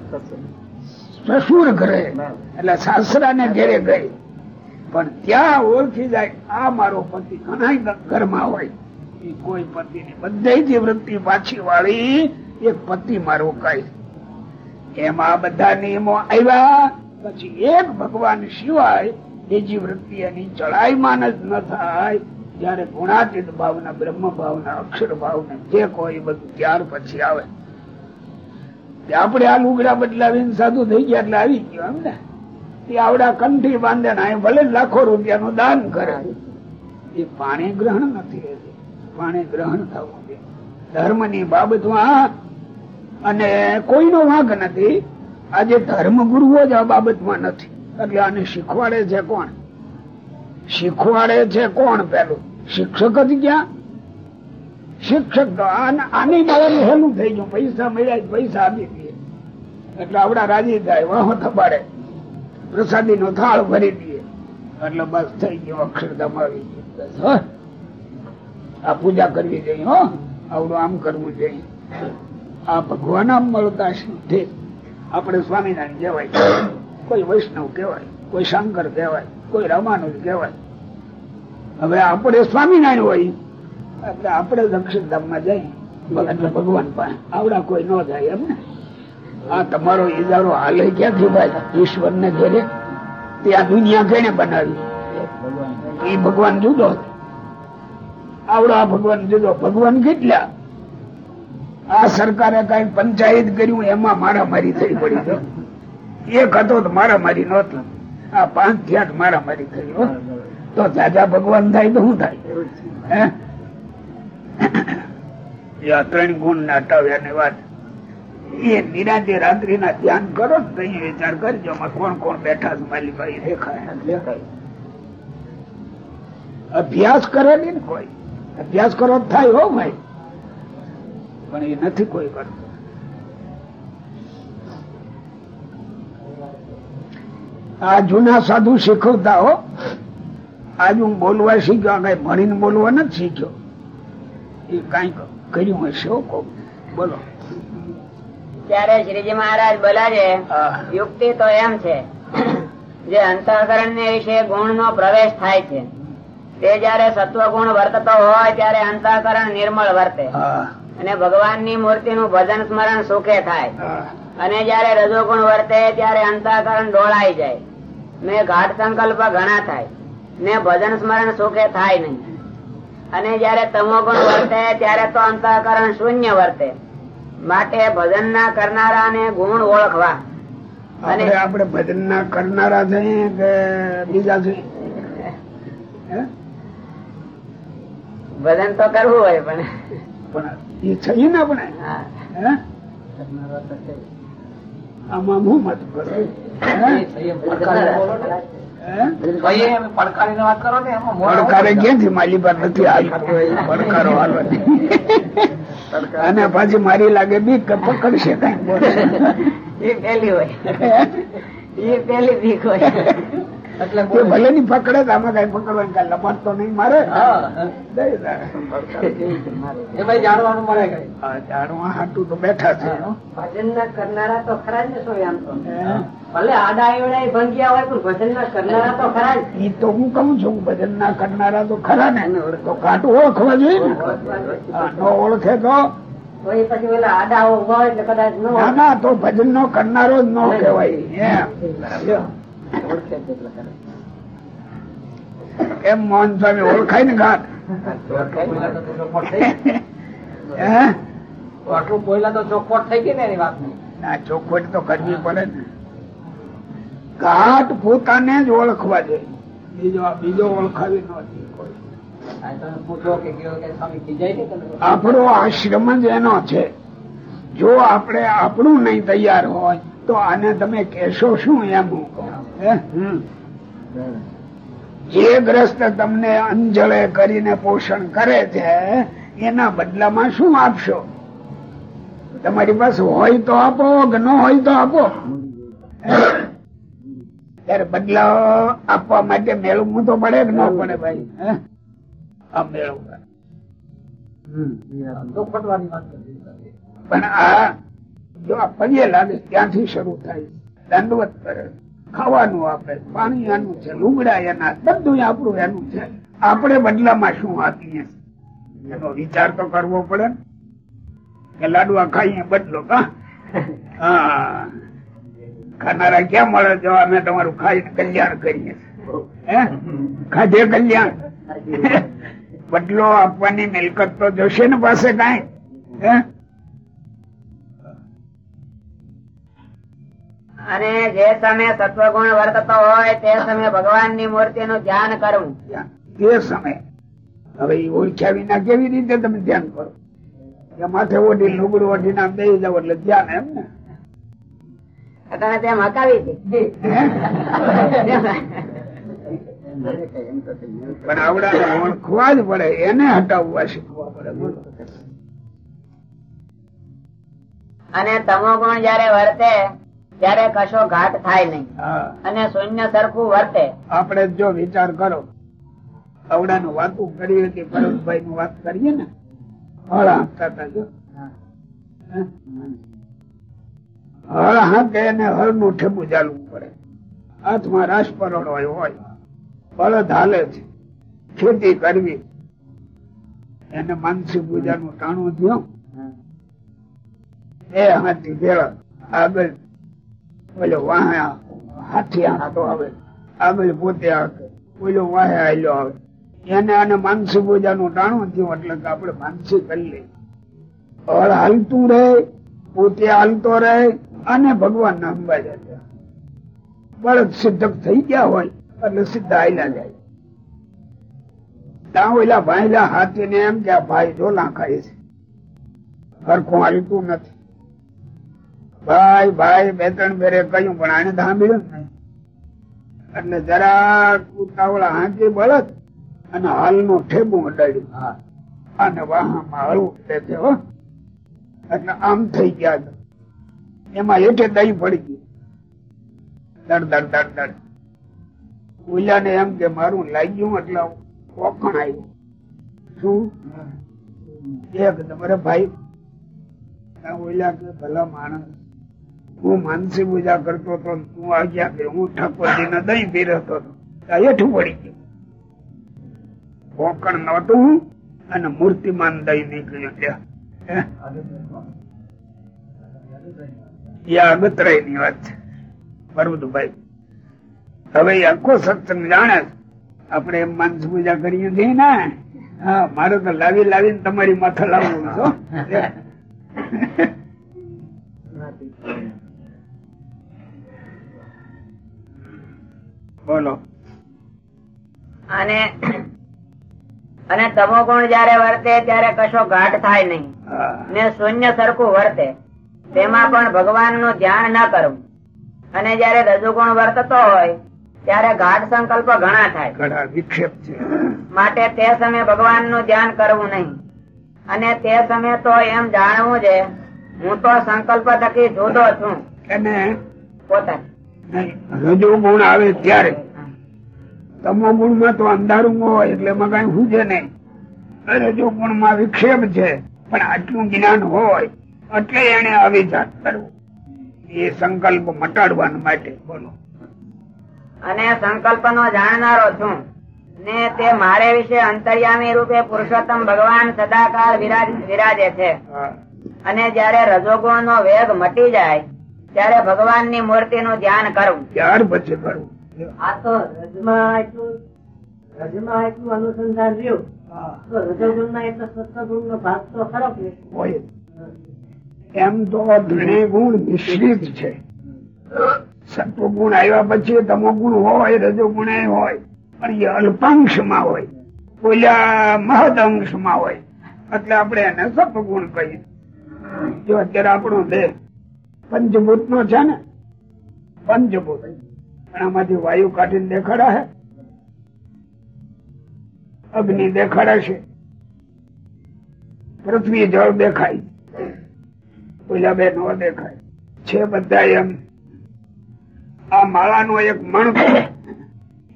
સસુર ઘરે એટલે સાસરા ને ઘેરે ગઈ. પણ ત્યાં ઓળખી જાય આ મારો પતિ ઘણા ઘરમાં હોય. એ કોઈ પતિ ની બધી વૃત્તિ પાછી વાળી એક પતિ મારો કઈ એમાં બધા નિયમો આવ્યા. પછી એક ભગવાન સિવાય બીજી વૃત્તિ એની ચડાઈમાન જ ન થાય. જયારે ગુણાતીત ભાવના, બ્રહ્મ ભાવના, અક્ષર ભાવના, જે કોઈ બધું ત્યાર પછી આવે. આપણે આ લુગડા બદલાવીને સાધુ થઈ ગયા એટલે આવી ગયો એમ ને? તે આવડા કંઠી બાંધે ને ભલે લાખો રૂપિયાનું દાન કરે. એ પાણી ગ્રહણ નથી. પાણી ગ્રહણ થવું ધર્મની બાબતમાં અને કોઈનો વાંક નથી. આજે ધર્મ ગુરુઓ જ આ બાબતમાં નથી. એટલે આને શીખવાડે છે કોણ? શીખવાડે છે કોણ પેલું? શિક્ષક જ ક્યાં? શિક્ષક આની હેલું થઈ ગયું. પૈસા મળ્યા પૈસા આપી દે એટલે આવડા રાજી થાય, વાહો થપાડે. પ્રસાદી નો થાળ ભરી દે એટલે બસ થઈ ગયો અક્ષરધામ આવી ગયું. આ પૂજા કરવી જોઈએ, હો. આવડું આમ કરવું જોઈએ. આ ભગવાન મળતા સિદ્ધે. આપણે સ્વામિનારાયણ કહેવાય, કોઈ વૈષ્ણવ કહેવાય, કોઈ શંકર કહેવાય, કોઈ રામાનુજ કહેવાય. હવે આપણે સ્વામિનારાયણ હોય, એટલે આપણે દક્ષિણધામમાં જઈએ. એટલે ભગવાન પાસે. આવડા કોઈ ન જાય એમ ને. આ તમારો ઈજારો હાલે ક્યાંથી ભાઈ? ઈશ્વર ને ઘેરે ત્યાં દુનિયા કેને બનાવી. એ ભગવાન જુદો આવડો આ ભગવાન જુદો. ભગવાન કેટલા? આ સરકારે કઈ પંચાયત કર્યું, એમાં મારામારી થઈ પડી એક હતો તો મારામારી નહોતી આ પાંચ થયા મારામારી થઈ. તો દાદા ભગવાન થાય તો શું થાય. હે? આ ત્રણ ગુણ ના હટાવ્યાની વાત એ નિરાંતે રાત્રિ ના ધ્યાન કરો ને તો વિચાર કરજો કોણ કોણ બેઠા છે માલિભાઈ દેખાય દેખાય. અભ્યાસ કરે ને કોઈ અભ્યાસ કરો થાય, હો, ભાઈ પણ એ નથી કોઈ કરતું. આ જૂના સાધુ શીખવતા હો. આજ હું બોલવા શીખ્યો કઈ ભણીને બોલવા નથી શીખ્યો. એ કંઈક કર્યું હશે બોલો. ત્યારે શ્રીજી મહારાજ બોલાજે યુક્તિ તો એમ છે જે અંતઃકરણ ને વિશે ગુણ નો પ્રવેશ થાય છે. તે જયારે સત્વ ગુણ વર્તતો હોય ત્યારે અંતઃકરણ નિર્મળ વર્તે. હા. અને ભગવાનની મૂર્તિ નું ભજન સ્મરણ સુખે થાય. અને જયારે રજોગુણ વર્તે ત્યારે અંતઃકરણ ડોળાઈ જાય. ને ઘાટ સંકલ્પ ઘણા થાય. ને ભજન સ્મરણ સુખે થાય નહીં. અને જયારે તમોગુણ વર્તે ત્યારે તો અંતઃકરણ શૂન્ય વર્તે. માટે ભજન ના કરનારા ને ગુણ ઓળખવા. અને આપણે ભજન ના કરનારા છે કે બીજા છે ભજન તો કરવું હોય પણ. પણ એ થઈ ને આપણે આમાં હું મત કરો? પડકારે ક્યાંથી મારી પર નથી હાલતો પડકારો હાલવા અને પાછી મારી લાગે બીક કે પકડશે કઈ એ પેલી હોય. એ પેલી બીક હોય. તે ભલે ની પકડે આમાં કઈ પકડવાની કઈ લપટ તો નહીં મારે. જાણવાનું મળે હા, જાણવા હાટું તો બેઠા છે. ભજન ના કરનારા તો ખરા જ ને શું આમ તો? ભલે આડા એવડા ભંગ્યા હોય પણ ભજન ના કરનારા તો ખરા જ. ઈ તો હું કઉ છું ભજન ના કરનારા તો ખરા ને. તો કાટું ઓળખવા જોઈએ ને. ઓળખે તો? પછી પેલા આડા ઊભા હોય એટલે કદાચ ન ના ના તો ભજન નો કરનારો જ ન કહેવાય. એમ. એમ મોહન સ્વામી ઓળખાય ને ઘાટ આટલું બોયલા તો ચોખવટ થઈ ગઈ ને એની વાત ના ચોખવટ તો કરવી પડે ને. ઘાટ પોતાને જ ઓળખવા જોઈએ. બીજો બીજો ઓળખાવી નથી આપણો આશ્રમ જ એનો છે. જો આપણે આપણું નહીં તૈયાર હોય તો આને તમે કહેશો શું એમ? જે ગ્રસ્ત તમને અંજળે કરીને પોષણ કરે છે એના બદલામાં શું આપશો? તમારી પાસે હોય તો આપો કે ન હોય તો આપો. ત્યારે બદલાવ આપવા માટે મેળવવું તો પડે કે ન પડે ભાઈ? હે? આ મેળવવું વાત પણ આ જો આ પગે લાગે ત્યાંથી શરૂ થાય. દંડવત કરે. ખાવાનું આપે પાણી એનું છે લુગડા એના બધું આપણું એનું છે. આપણે બદલામાં શું આપીએ? એનો વિચાર તો કરવો પડે કે લાડવા ખાઈએ બદલો કા? હા. ખાનારા ક્યાં મળે? જો અમે તમારું ખાઈ કલ્યાણ કરીએ. હે? ખાધે કલ્યાણ. બદલો આપવાની મિલકત તો જશે ને પાસે કઈ. અને જે તમે સત્વગુણ વર્તતો હોય તે સમયે ભગવાનની મૂર્તિ નું ધ્યાન. કરવું તે સમય. હવે એ ઓળખ્યા વિના કેવી રીતે તમે ધ્યાન કરો? માથે ઓઢી લુગડું ઓઢી નામ દઈ જાવ એટલે ધ્યાન એમ ને? અટાણે તેમ હકાવી પણ આવડા ઓળખવા જ પડે. એને હટાવવા શીખવા પડે. અને તમો ગુણ જયારે વર્તે ત્યારે કશો ઘાટ થાય નહીં. અને શૂન્ય સરખું વર્તે. આપણે જો વિચાર કરો આવડાનું વાતું કરીએ કે ભરતભાઈ નું વાત કરીએ ને હળ હાંકતા હતા જો. હળ હાંકે એને હળનું ઠેબુ ચાલવું પડે. હાથમાં રાસ પરોડો હોય બળદ હાલે છે. ખેતી કરવી. એને માનસી પૂજા નું ટાણું થયું એ હાથી ભેળા આગળ ઓલો વાહ હાથી હાંકતો આવે. આગળ પોતે આવે ઓલો વાહ્યા આયલો આવે. એને આને માનસી પૂજા નું ટાણું થયું, એટલે કે આપણે માનસી કરી લઈએ. હળ હાલતું રહે, પોતે હાલતો રહે, અને ભગવાન ના અંબા જાય બળદ સિદ્ધક થઈ ગયા હોય, એટલે સીધા આયલા જાય. ત્યાં ઓલા ભાઈલા હાથી ને એમ કે, આ ભાઈ જો ખાય છે. હરખું હાલતું નથી. ભાઈ ભાઈ બે ત્રણ ફેરે કહ્યું પણ આને સાંભળ્યું નહીં. એટલે જરાક ઉતાવળા હાંકી બળત અને હાલનું ઠેબું અડાડ્યું. અને વાહમાં હળવું તે છે હો. એટલે આમ થઈ ગયા. એમાં હેઠે દહીં પડી ગયું. દડ દડ દડ દડ. ઓલાને એમ કે મારું લાગ્યું એટલે ઓખણ આવ્યું. શું? એક તમારે ભાઈ ઓલા કે ભલા માણસ. હું માનસી પૂજા કરતો હતો તું આજ્ઞા કે હું ઠાકોરજી ને દહીં પીરતો હતો હેઠું પડી ગયું. કોકણ નતું અને મૂર્તિમાન દહીં નીકળ્યું? એ અગતરાયની વાત છે. બરોબરભાઈ હવે આખો સત્સંગ જાણે. આપણે એમ માનસ પૂજા કરીએ છીએ ને? હા મારે તો લાવી લાવીને તમારી માથે લાવવું છો બોલો. અને અને તમો ગુણ જયારે વર્તે ત્યારે કશો ઘાટ થાય નહીં. ને શૂન્ય સરખું વર્તે. તેમાં પણ ભગવાનનું ધ્યાન ન કરવું. અને જયારે રજુગુણ વર્તતો હોય ત્યારે ઘાટ સંકલ્પ ઘણા થાય. ઘણા વિક્ષેપ છે. માટે તે સમયે ભગવાનનું ધ્યાન કરવું નહીં. અને તે સમયે તો એમ જાણવું છે હું તો સંકલ્પ થકી જુદો છું. અને પોતાને. રજો ગુણ આવે ત્યારે. તમો ગુણમાં તો અંધારું હોય એટલે એમાં કઈ હુજે નહીં. રજો ગુણમાં વિક્ષેપ છે પણ આટલું જ્ઞાન હોય એટલે એને અવિચાર કરવો. એ સંકલ્પ મટાડવા માટે બોલો. અને સંકલ્પ નો જાણનારો છું. ને તે મારે વિશે અંતર્યામી રૂપે પુરુષોત્તમ ભગવાન સદાકાળ વિરાજે છે. અને જયારે રજોગુણ નો વેગ મટી જાય ત્યારે ભગવાનની મૂર્તિ નું ધ્યાન કરવું ત્યાર પછી કરવું આ તો રજમાં એટલું રજમાં એટલું અનુસંધાન રહ્યું. તો રજોગુણ ના એટલો સત્વગુણ નો ભાગ તો ખરો કે? હોય. એમ તો ત્રણેય ગુણ મિશ્રિત છે. સત્વગુણ આવ્યા પછી તમો ગુણ હોય રજોગુણ હોય પણ એ અલ્પાંશમાં હોય. ઓલા મહદ અંશમાં હોય. એટલે આપણે એને સત્વગુણ કહીએ. જો અત્યારે આપણો દેહ પંચભૂત નો છે ને? પંચભૂત. પણ આમાંથી વાયુ કાઢીને દેખાડા હે અગ્નિ દેખાડાશે પૃથ્વી જળ દેખાય. ઓલા બે નો દેખાય. છે બધા એમ. આ માળાનો એક મણકો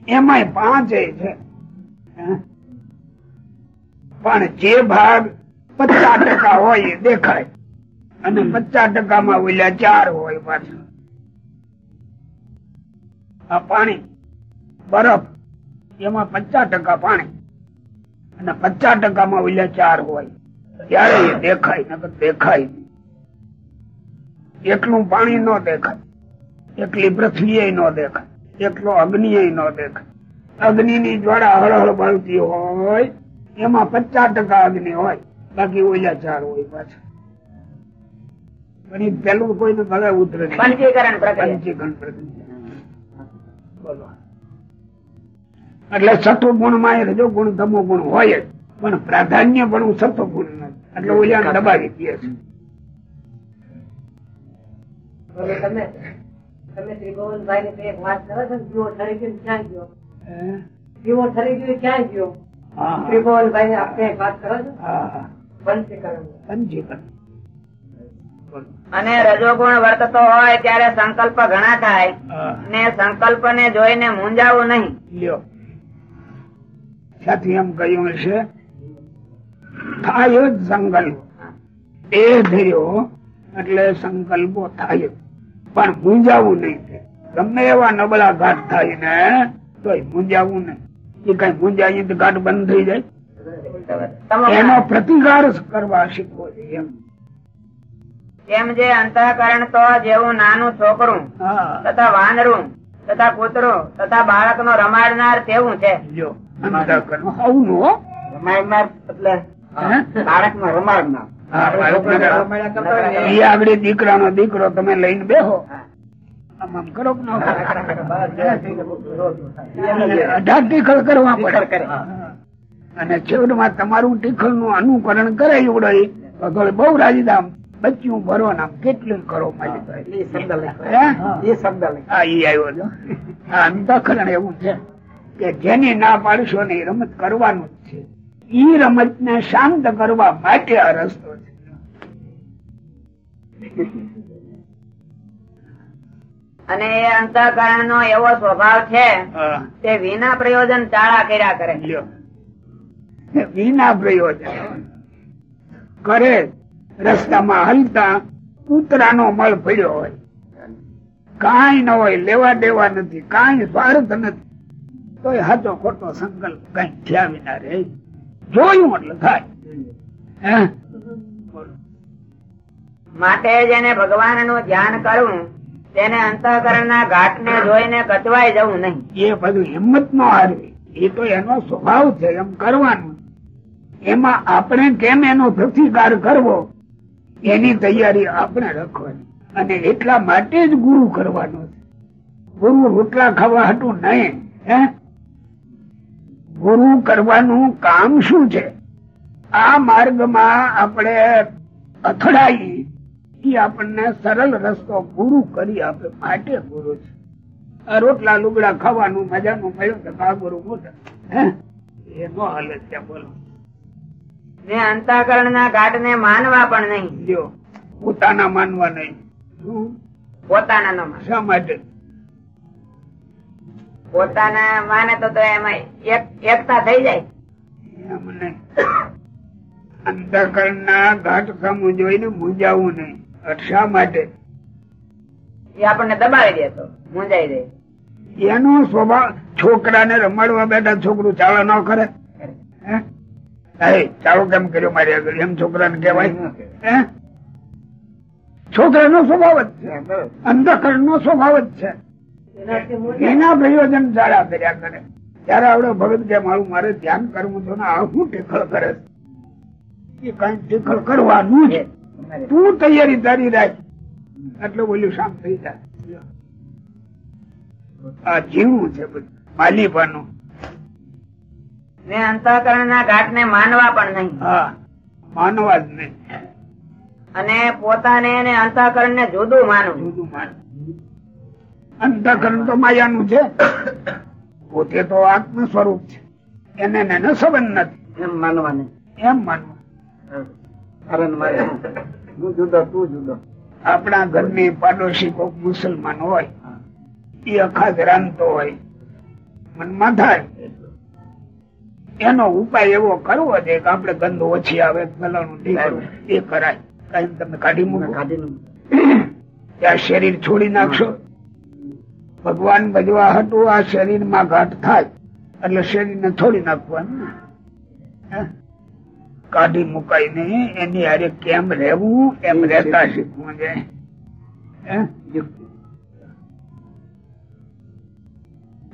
એમાંય પાંચે છે? પણ જે ભાગ પચાસ ટકા હોય દેખાય. અને પચાસ ટકા માં ઓલા ચાર હોય પાછળ આ પાણી, બરફ, એમાં પચાસ ટકા પાણી અને પચાસ ટકા માં ઓલા ચાર હોય. ત્યારે એ દેખાય, નકર દેખાય એટલું પાણી ન દેખાય. એકલી પૃથ્વી ન દેખાય. એકલો અગ્નિ ન દેખાય. અગ્નિ ની જ્વાળા હળહળ બળતી હોય, એમાં પચાસ ટકા અગ્નિ હોય. બાકી ઓલા ચાર હોય પાછા. પણ પેલું કોઈ ભલે ઉતરે પંચીકરણ પંચીકરણ પ્રક્રિયા. બોલો. એટલે સત્વ ગુણમાં રજો ગુણ તમો ગુણ હોય જ પણ પ્રાધાન્ય પણ સત્વ ગુણ નથી એટલે ઓલિયા દબાવી દે છે તમે તમે શ્રી ગોવિંદભાઈ ની એક વાત કરો છો જીવો ઠરી ગયો ક્યાં ગયો? હે? જીવો ઠરી ગયો ક્યાં ગયો? હા, શ્રી ગોવિંદભાઈ ની આપણે એક વાત કરો છો હા, હા. પંચીકરણ. પંચીકરણ. અને રજોગુણ વર્તતો હોય ત્યારે સંકલ્પ ઘણા થાય. ને સંકલ્પ ને જોઈને મૂંઝાવું નહીં. લ્યો. સાથી એમ કહ્યું છે થાય જ સંકલ્પ. એ ધર્યો એટલે સંકલ્પો થાય. પણ મૂંઝાવું નહીં ગમે એવા નબળા ઘાટ થાય ને તો મૂંઝાવું નહીં. એ કઈ તો ઘાટ બંધ થઈ જાય. એનો પ્રતિકાર કરવા શીખવો એમ. એમ જે અંતઃકરણ તો જેવું નાનું છોકરું તથા વાનરું તથા કૂતરું તથા બાળક નો રમાડનાર તેવું છે. રમાડનાર એટલે બાળક નો રમાડનાર. દીકરા ને, દીકરો તમે લઈને બેહો. આમ કરો? અઢાર ટીખળ કરવા પડે. અને છેવટમાં તમારું ટીખળનું અનુકરણ કરે એવડો બહુ રાજીદામ. બચ્યું ભરો નામ કેટલું કરો મારી એ શબ્દ લખ્યો. એ શબ્દ લખ્યો. હા ઈ આવ્યો છો. આ અંતઃકરણ એવું છે કે જેને ના પાડશો ને એ રમત કરવાનું જ છે. ઈ રમત ને શાંત કરવા માટે આ રસ્તો છે. અને એ અંતઃકરણ નો એવો સ્વભાવ છે. તે વિના પ્રયોજન ચાળા કર્યા કરે. વિના પ્રયોજન. કરે રસ્તામાં હલતા કૂતરાનો મળ પડ્યો હોય. કાંઈ ન હોય લેવા દેવા નથી કાંઈ સ્વાર્થ નથી. તો એ હાચો ખોટો સંકલ્પ કઈ થયા વિના રે જોયું એટલે થાય. માટે જેને ભગવાનનું ધ્યાન કરવું તેને અંતઃકરણ ના ઘાટ ને જોઈને કચવાઈ જવું નહીં. એ બધું હિંમત નો હારવી. એ તો એનો સ્વભાવ છે એમ કરવાનું. એમાં આપણે કેમ એનો પ્રતિકાર કરવો? એની તૈયારી આપણે રાખવાની. અને એટલા માટે જ ગુરુ કરવાનો ગુરુ રોટલા ખાવા હતું નહીં ગુરુ કરવાનું કામ શું છે? આ માર્ગમાં આપણે અથડાઈ, એ આપણને સરળ રસ્તો ગુરુ કરી આપે, માટે ગુરુ છે. રોટલા લુગડા ખાવાનું, મજાનું મળ્યું તો ભાગ મોટા હે? એ નો હાલે છે બોલો. ને અંતઃકરણ ના ઘાટ ને માનવા પણ નહીં. જો પોતાના માનવા નહીં? પોતાના ન શા માટે? પોતાના માને તો એમાં એક- એકતા થઈ જાય. એમ ના અંતઃકરણના ઘાટ સામુ જોઈને મૂંઝાવું નહીં. શા માટે? એ આપણને દબાવી દે તો મૂંઝાઈ દે. એનો સ્વભાવ છોકરાને રમાડવા બેઠા છોકરું ચાલો ન કરે? હે? હે, ચાલો કેમ કર્યો મારી આગળ? એમ છોકરાને કહેવાય. છોકરાનો સ્વભાવ જ છે. અંધકરણ નો સ્વભાવ જ છે. એના પ્રયોજન સારા કર્યા કરે. ત્યારે આપડે ભગત કે મારું મારે ધ્યાન કરવું છું ને આ શું ટીખળ કરે એ કઈ ટીખળ કરવાનું છે તું તૈયારી તારી રાખ. એટલે બોલ્યું શાંત થઈ જાય આ જીવવું છે બધું. માલીપાનું ને અંતઃકરણ ના ઘાટ ને માનવા પણ નહીં. હા માનવા જ નહીં. અને પોતાને અને અંતઃકરણ ને જુદું માનવું જુદું માન. અંતઃકરણ તો માયાનું છે. પોતે તો આત્મ સ્વરૂપ છે. એને ને એનો સંબંધ નથી. એમ માનવાની. એમ માનવાનું. કારણ મારે. હું જુદો તું જુદો. આપણા ઘરની પાડોશી કોઈક મુસલમાન હોય એ અખાધ રાંધતો હોય મનમાં થાય. એનો ઉપાય એવો કરવો છે કે આપણે ગંધ ઓછી આવે ફલાણું ઢીકણું એ કરાય. કઈ તમે કાઢી મૂકો. કાઢી ત્યાં શરીર છોડી નાખશો. ભગવાન ભજવા હતું આ શરીરમાં ઘાટ થાય. એટલે શરીર ને છોડી નાખવાનું કાઢી મુકાય ને એની હારે કેમ રહેવું એમ રહેતા શીખવું છે. હે?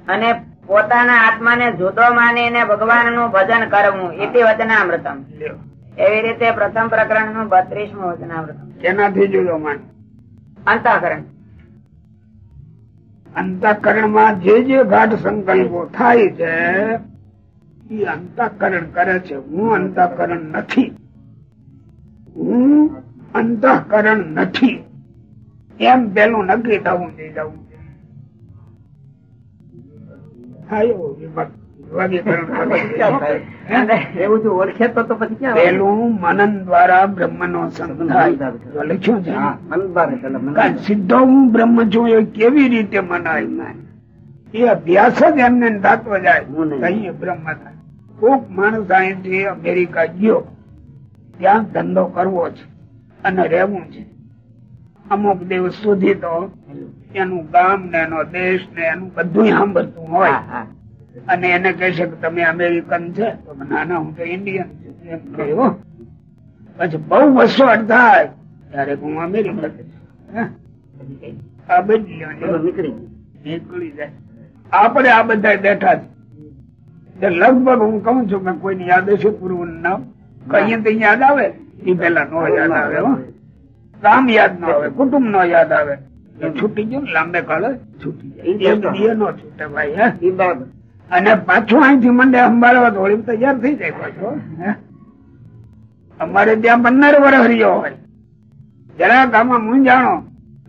અને પોતાના આત્માને જુદો માનીને ભગવાનનું ભજન કરવું ઇતિ વચનામૃતમ. એવી રીતે પ્રથમ પ્રકરણનું બત્રીસમું વચનામૃતમ. તેનાથી જુદો માન? અંતઃકરણ. અંતઃકરણમાં જે જે ગાઢ સંકલ્પો થાય છે એ અંતઃકરણ કરે છે. હું અંતઃકરણ નથી. હું અંતઃકરણ નથી. એમ પેલું નક્કી થવું જઈ જવું છે થયો વિભાગ વિભાગીકરણ ક્યાં થાય? હે? એવું જો ઓળખે તો તો પછી ક્યાં પેલું મનન દ્વારા બ્રહ્મ નો સંગ લખ્યું છે. મન બારે પેલા મન કારણ સીધો હું બ્રહ્મ છું એ કેવી રીતે મનાય એ અભ્યાસ જ એમને થતો જાય. બ્રહ્મ થાય. કોક માણસ અહીંથી અમેરિકા ગયો ત્યાં ધંધો કરવો છે અને રહેવું છે. અમુક દિવસ સુધી તો એનું ગામ ને એનો દેશ ને એનું બધું સાંભળતું હોય. અને એને કહે છે કે તમે અમેરિકન છે. તો કે ના ના હું તો ઇન્ડિયન છું. એમ કહ્યું પછી બહુ વસવાટ થાય ત્યારે હું અમેરિકન? આ બદલી નીકળી જાય. આપણે આ બધા બેઠા છે. લગભગ હું કઉ છું કે કોઈની યાદ છે પૂર્વ નામ. કઈ તો યાદ આવે. એ પેલા નો યાદ આવે કામ યાદ ન આવે કુટુંબ નો યાદ આવે. છૂટી ગયું લાંબે કાળે છૂટી જાય નો છૂટે ભાઈ હે? બરાબર. અને પાછું અહીંથી મંડે અંબાળવા ધોળી તૈયાર થઈ જાય પાછો અમારે ત્યાં પંદર વર્ષ રહ્યો હોય. જરાક આમાં મૂંઝાણો.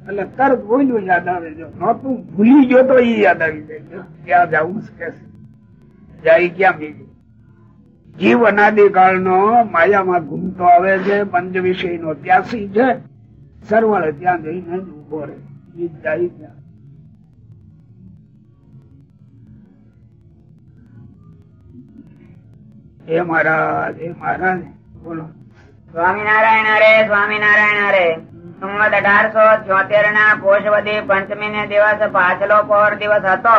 એટલે તરત બોલ્યું યાદ આવે જો નહોતું ભૂલી ગયો તો એ યાદ આવી જાય ક્યાં જવું કે જાય ક્યાં બીજું? જીવ અનાદિ કાળ નો માયામાં ઘૂમતો આવે છે પંચ વિષય નો ત્યાસી છે. સરવાળે ત્યાં જઈને જ ઊભો રહે. અઢારસો ચોતેર ના પોષવદી પંચમી ને દિવસ પાછલો પહોર દિવસ હતો,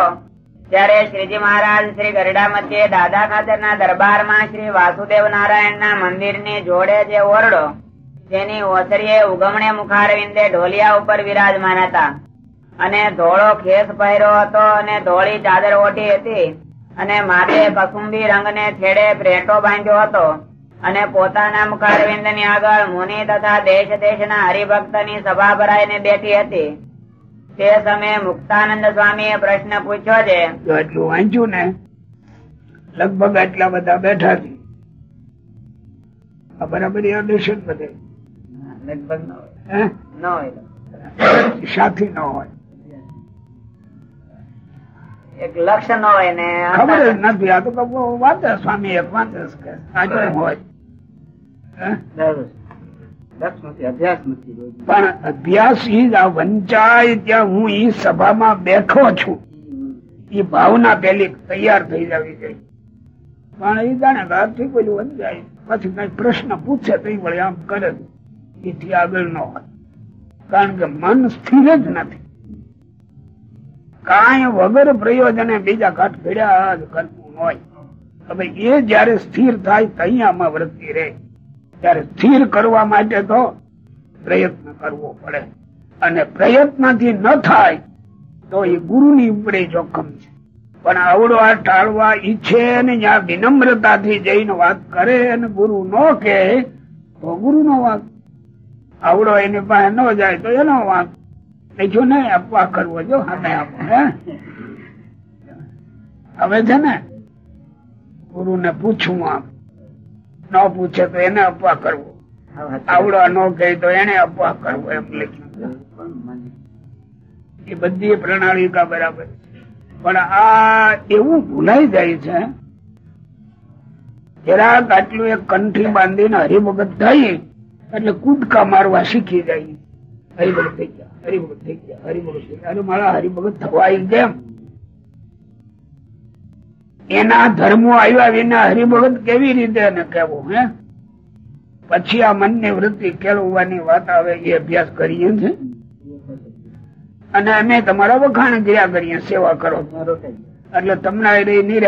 ત્યારે શ્રીજી મહારાજ શ્રી ગરડા મધ્યે દાદા ખાતર ના દરબારમાં શ્રી વાસુદેવ નારાયણ ના મંદિરની જોડે જે ઓરડો તેની ઓસરીએ ઉગમણે મુખારવિંદે ઢોલિયા ઉપર વિરાજમાન હતા. અને ધોળો ખેસ પહેર્યો હતો અને ધોળી ચાદર ઓઢી હતી. અને માથે કસુંબી રંગને છેડે પ્રેટો બાંધ્યો હતો. અને પોતાના મુખારવિંદની આગળ મુનિ તથા દેશ દેશના હરિભક્તની સભા ભરાઈને બેઠી હતી. તે સમયે મુક્તાનંદ સ્વામી એ પ્રશ્ન પૂછ્યો છે એટલું વાંચ્યું ને? લગભગ આટલા બધા બેઠા બરાબર ઓડિશન બધે? લગભગ ન હોય. હે? ન હોય સાથી ન હોય. એક લક્ષ્ય ન હોય ને ખબર જ નથી. આ તો વાંચે સ્વામી એક વાંચે છે કે આ કેમ હોય. હે? બરાબર. લક્ષ નથી અભ્યાસ પણ અભ્યાસ ઈ જ આ વંચાય ત્યાં હું ઈ સભામાં બેઠો છું. એ ભાવના પેલી તૈયાર થઈ જવી જોઈએ. પણ એ જાણે આથી પેલું વંચાય. પછી કઈ પ્રશ્ન પૂછે તો વળી આમ કરે જ. એથી આગળ ન હોય. કારણ કે મન સ્થિર જ નથી. કાંઈ વગર પ્રયોજને બીજા કાટ ઘડ્યા જ કરવું હોય. હવે એ જયારે સ્થિર થાય તૈયામાં વૃત્તિ રહે. ત્યારે સ્થિર કરવા માટે તો પ્રયત્ન કરવો પડે. અને પ્રયત્નથી ન થાય તો એ ગુરુ ની ઉપરે જોખમ છે. પણ આવડો આ ટાળવા, ઈચ્છે અને જ્યાં વિનમ્રતાથી જઈને વાત કરે અને ગુરુ ન કે તો ગુરુ નો વાંક આવડો એની પાસે ન જાય તો એનો વાંક. નહીં નહીં આપવા કરવો જો અમે આપો હે? હવે છે ને ગુરુ ને પૂછવું આમ. ન પૂછે તો એને અપવા કરવો. આવડો ન કહે તો એને અપવા કરવો એમ લખ્યું. એ બધી પ્રણાલિકા બરાબર પણ આ એવું ભૂલાઈ જાય છે જરાક આટલું એક કંઠી બાંધીને હરિભગત થઈ એટલે કૂદકા મારવા શીખી જાય. હરિભગત થઈ ગયા હરિભગત થઈ ગયા હરિભગત થઈ ગયા. અરે મારા હરિભગત થવાય કેમ એના ધર્મો આવ્યા વિના હરિભગત કેવી રીતે કેવું હે? પછી આ મનની વૃત્તિ કેળવવાની વાત આવે એ અભ્યાસ કરીએ છે. અને અમે તમારા વખાણ કર્યા કરીએ સેવા કરો. એટલે તમને એ રહી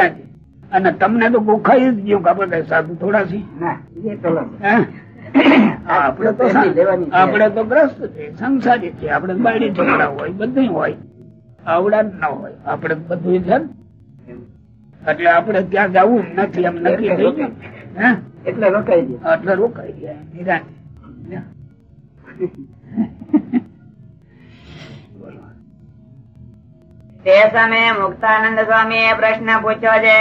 અને તમને તો ગોખાઈ જ ગયું કે આપડે કઈ સાધુ થોડા સી? આપણે તો. ગ્રસ્ત છે સંસારી છે આપણે બાયડી છોકરા હોય બધું હોય. આવડા જ ન હોય આપણે બધું છે એટલે આપણે ત્યાં જવું નથી એમ નક્કી થઈ ગયું. એટલે રોકાઈ ગયા. એટલે રોકાઈ ગયા નિરાશ. તે સમયે મુક્તાનંદ સ્વામી એ પ્રશ્ન પૂછ્યો છે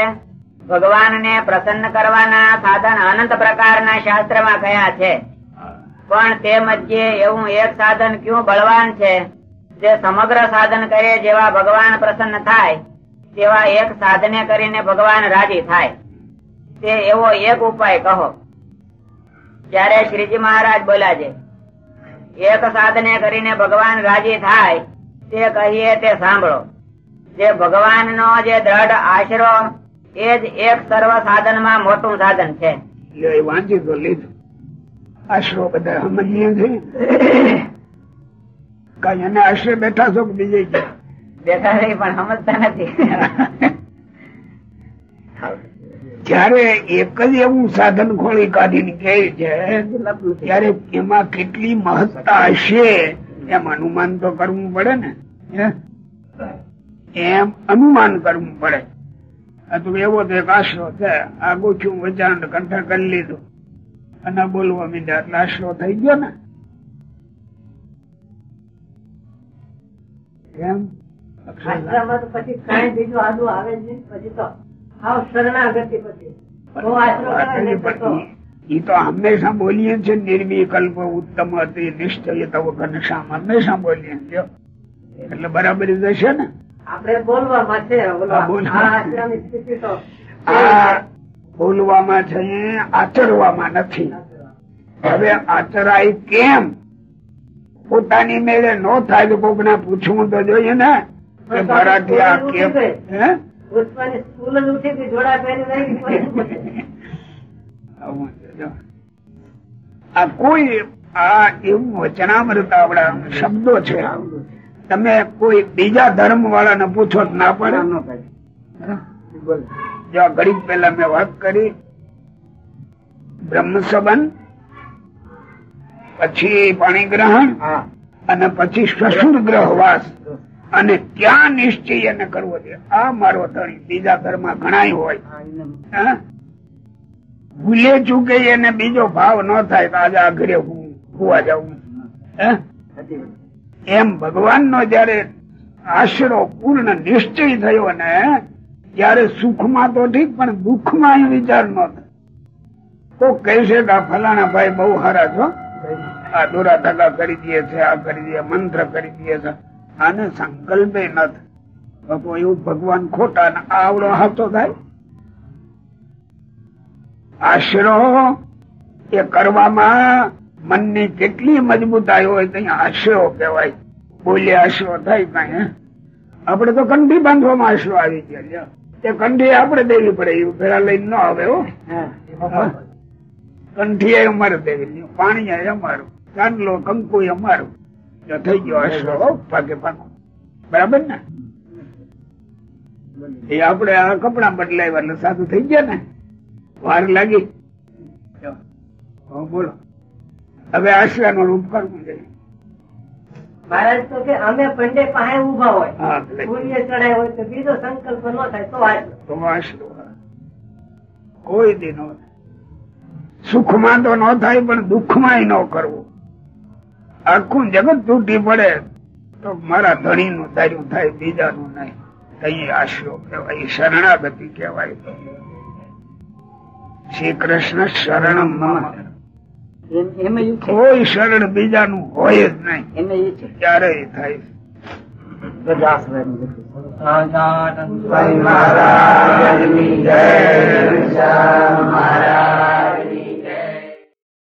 ભગવાન ને પ્રસન્ન કરવાના સાધન અનંત પ્રકારના શાસ્ત્રમાં કયા છે? પણ તે મધ્યે એવું એક સાધન ક્યું બળવાન છે? જે સમગ્ર સાધન કરે જેવા ભગવાન પ્રસન્ન થાય, તેવા એક સાધને કરીને ભગવાન રાજી થાય. તે એવો એક ઉપાય કહો. ત્યારે શ્રીજી મહારાજ બોલ્યા છે, એક સાધને કરીને ભગવાન રાજી થાય, તે કહીએ તે સાંભળો. જે ભગવાન નો જે દ્રઢ આશરો એ જ એક સર્વ સાધનમાં મોટું સાધન છે. વાંચી તો લીધું. આશરો બધા સમજીએ છે. કઈ એને આશરે બેઠા છો કે બીજે બેઠા રહી પણ સમજતા નથી. જયારે એક જ એવું સાધન ખોલી કાઢીને કે છે ત્યારે એમાં કેટલી મહત્તા હશે એમ અનુમાન તો કરવું પડે ને? એમ અનુમાન કરવું પડે. આ તો એવો તો એક આશરો છે. આ ગોખ્યું વચાણ કંઠા કરી લીધું. અને બોલવા મીંડ્યા. એટલે આશરો થઈ ગયો ને. એમ? તો પછી કાંઈ બીજું આદુ આવે જ પછી તો શરણાગતિ પછી. હંમેશા બોલીએ છે નિર્વિકલ્પ ઉત્તમ હતી નિશ્ચય તવ ઘનશ્યામ હંમેશા બોલીએ છીએ. એટલે બરાબર જશે ને? આપણે બોલવામાં છે આ બોલવામાં છે આચરવામાં નથી. હવે આચરાય કેમ? પોતાની મેળે નો થાય તો કોક પૂછવું તો જોઈએ ને. કે મારાથી કેમ. આ કોઈ આ એવું વચનામૃત આપડા શબ્દો છે. તમે કોઈ બીજા ધર્મ વાળાને પૂછો ના પડે. જો ગરીબ પેલા મેં વાત કરી બ્રહ્મ સંબંધ પછી પાણી ગ્રહણ અને પછી સસુર ગ્રહવાસ અને ક્યાં નિશ્ચય એને કરવો છે? આ મારો ધણી બીજા ઘરમાં ગણાય હોય. હા, ભૂલે ચૂકે એને બીજો ભાવ ન થાય તો આજે આ ઘરે હું હોવા જાઉં. હે? એમ ભગવાન નો જયારે આશરો પૂર્ણ નિશ્ચય થયો ને, ત્યારે સુખમાં તો ઠીક, પણ દુઃખમાં એ વિચાર ન થાય. તો કહે છે કે ફલાણા ભાઈ બહુ સારા છો. આ દોરા ધગા કરી દે છે, આ કરી દે, મંત્ર કરી દે છે. આને સંકલ્પે ન થાય. ભગવાન ખોટા ને આવડો હાથો થાય. આશરો એ કરવામાં મનની કેટલી મજબૂતાઈ હોય તો અહીંયા આશરો કહેવાય. બોલે આશરો થાય કઈ હે? આપણે તો કંઠી બાંધવામાં આશરો આવી ગયા. તે કંઠી આપણે દેવી પડે એવું પેલા લઈને ન આવે હો. કંઠી અમારે દેવી પાણી અમારું. ચાંદલો કંકુ અમારું. જો થઈ ગયો આશરો હો, ભાગે ભાગો. બરાબર ને? એ આપણે આ કપડા બદલાવ્યા એટલે સાદું થઈ ગયા ને? વાર લાગી. બોલો. હવે આશરાનો રૂપ કરવું છે મહારાજ તો કે અમે પંડે પાસે ઊભા હોય સૂર્ય ચડાય હોય તો બીજો સંકલ્પ ન થાય તો આટલો આશરો કોઈ દી નો સુખમાં તો ન થાય પણ દુઃખમાં ન કરવું. આખું જગત તૂટી પડે તો મારા ધણી નું ધાર્યું થાય બીજાનું નહીં. કઈ આશરો કહેવાય શરણાગતિ કહેવાય. શ્રી કૃષ્ણ શરણ મમ કોઈ શરણ બીજાનું હોય જ નહીં. ક્યારેય થાય સદાનંદ મહારાજ જય મહારાજ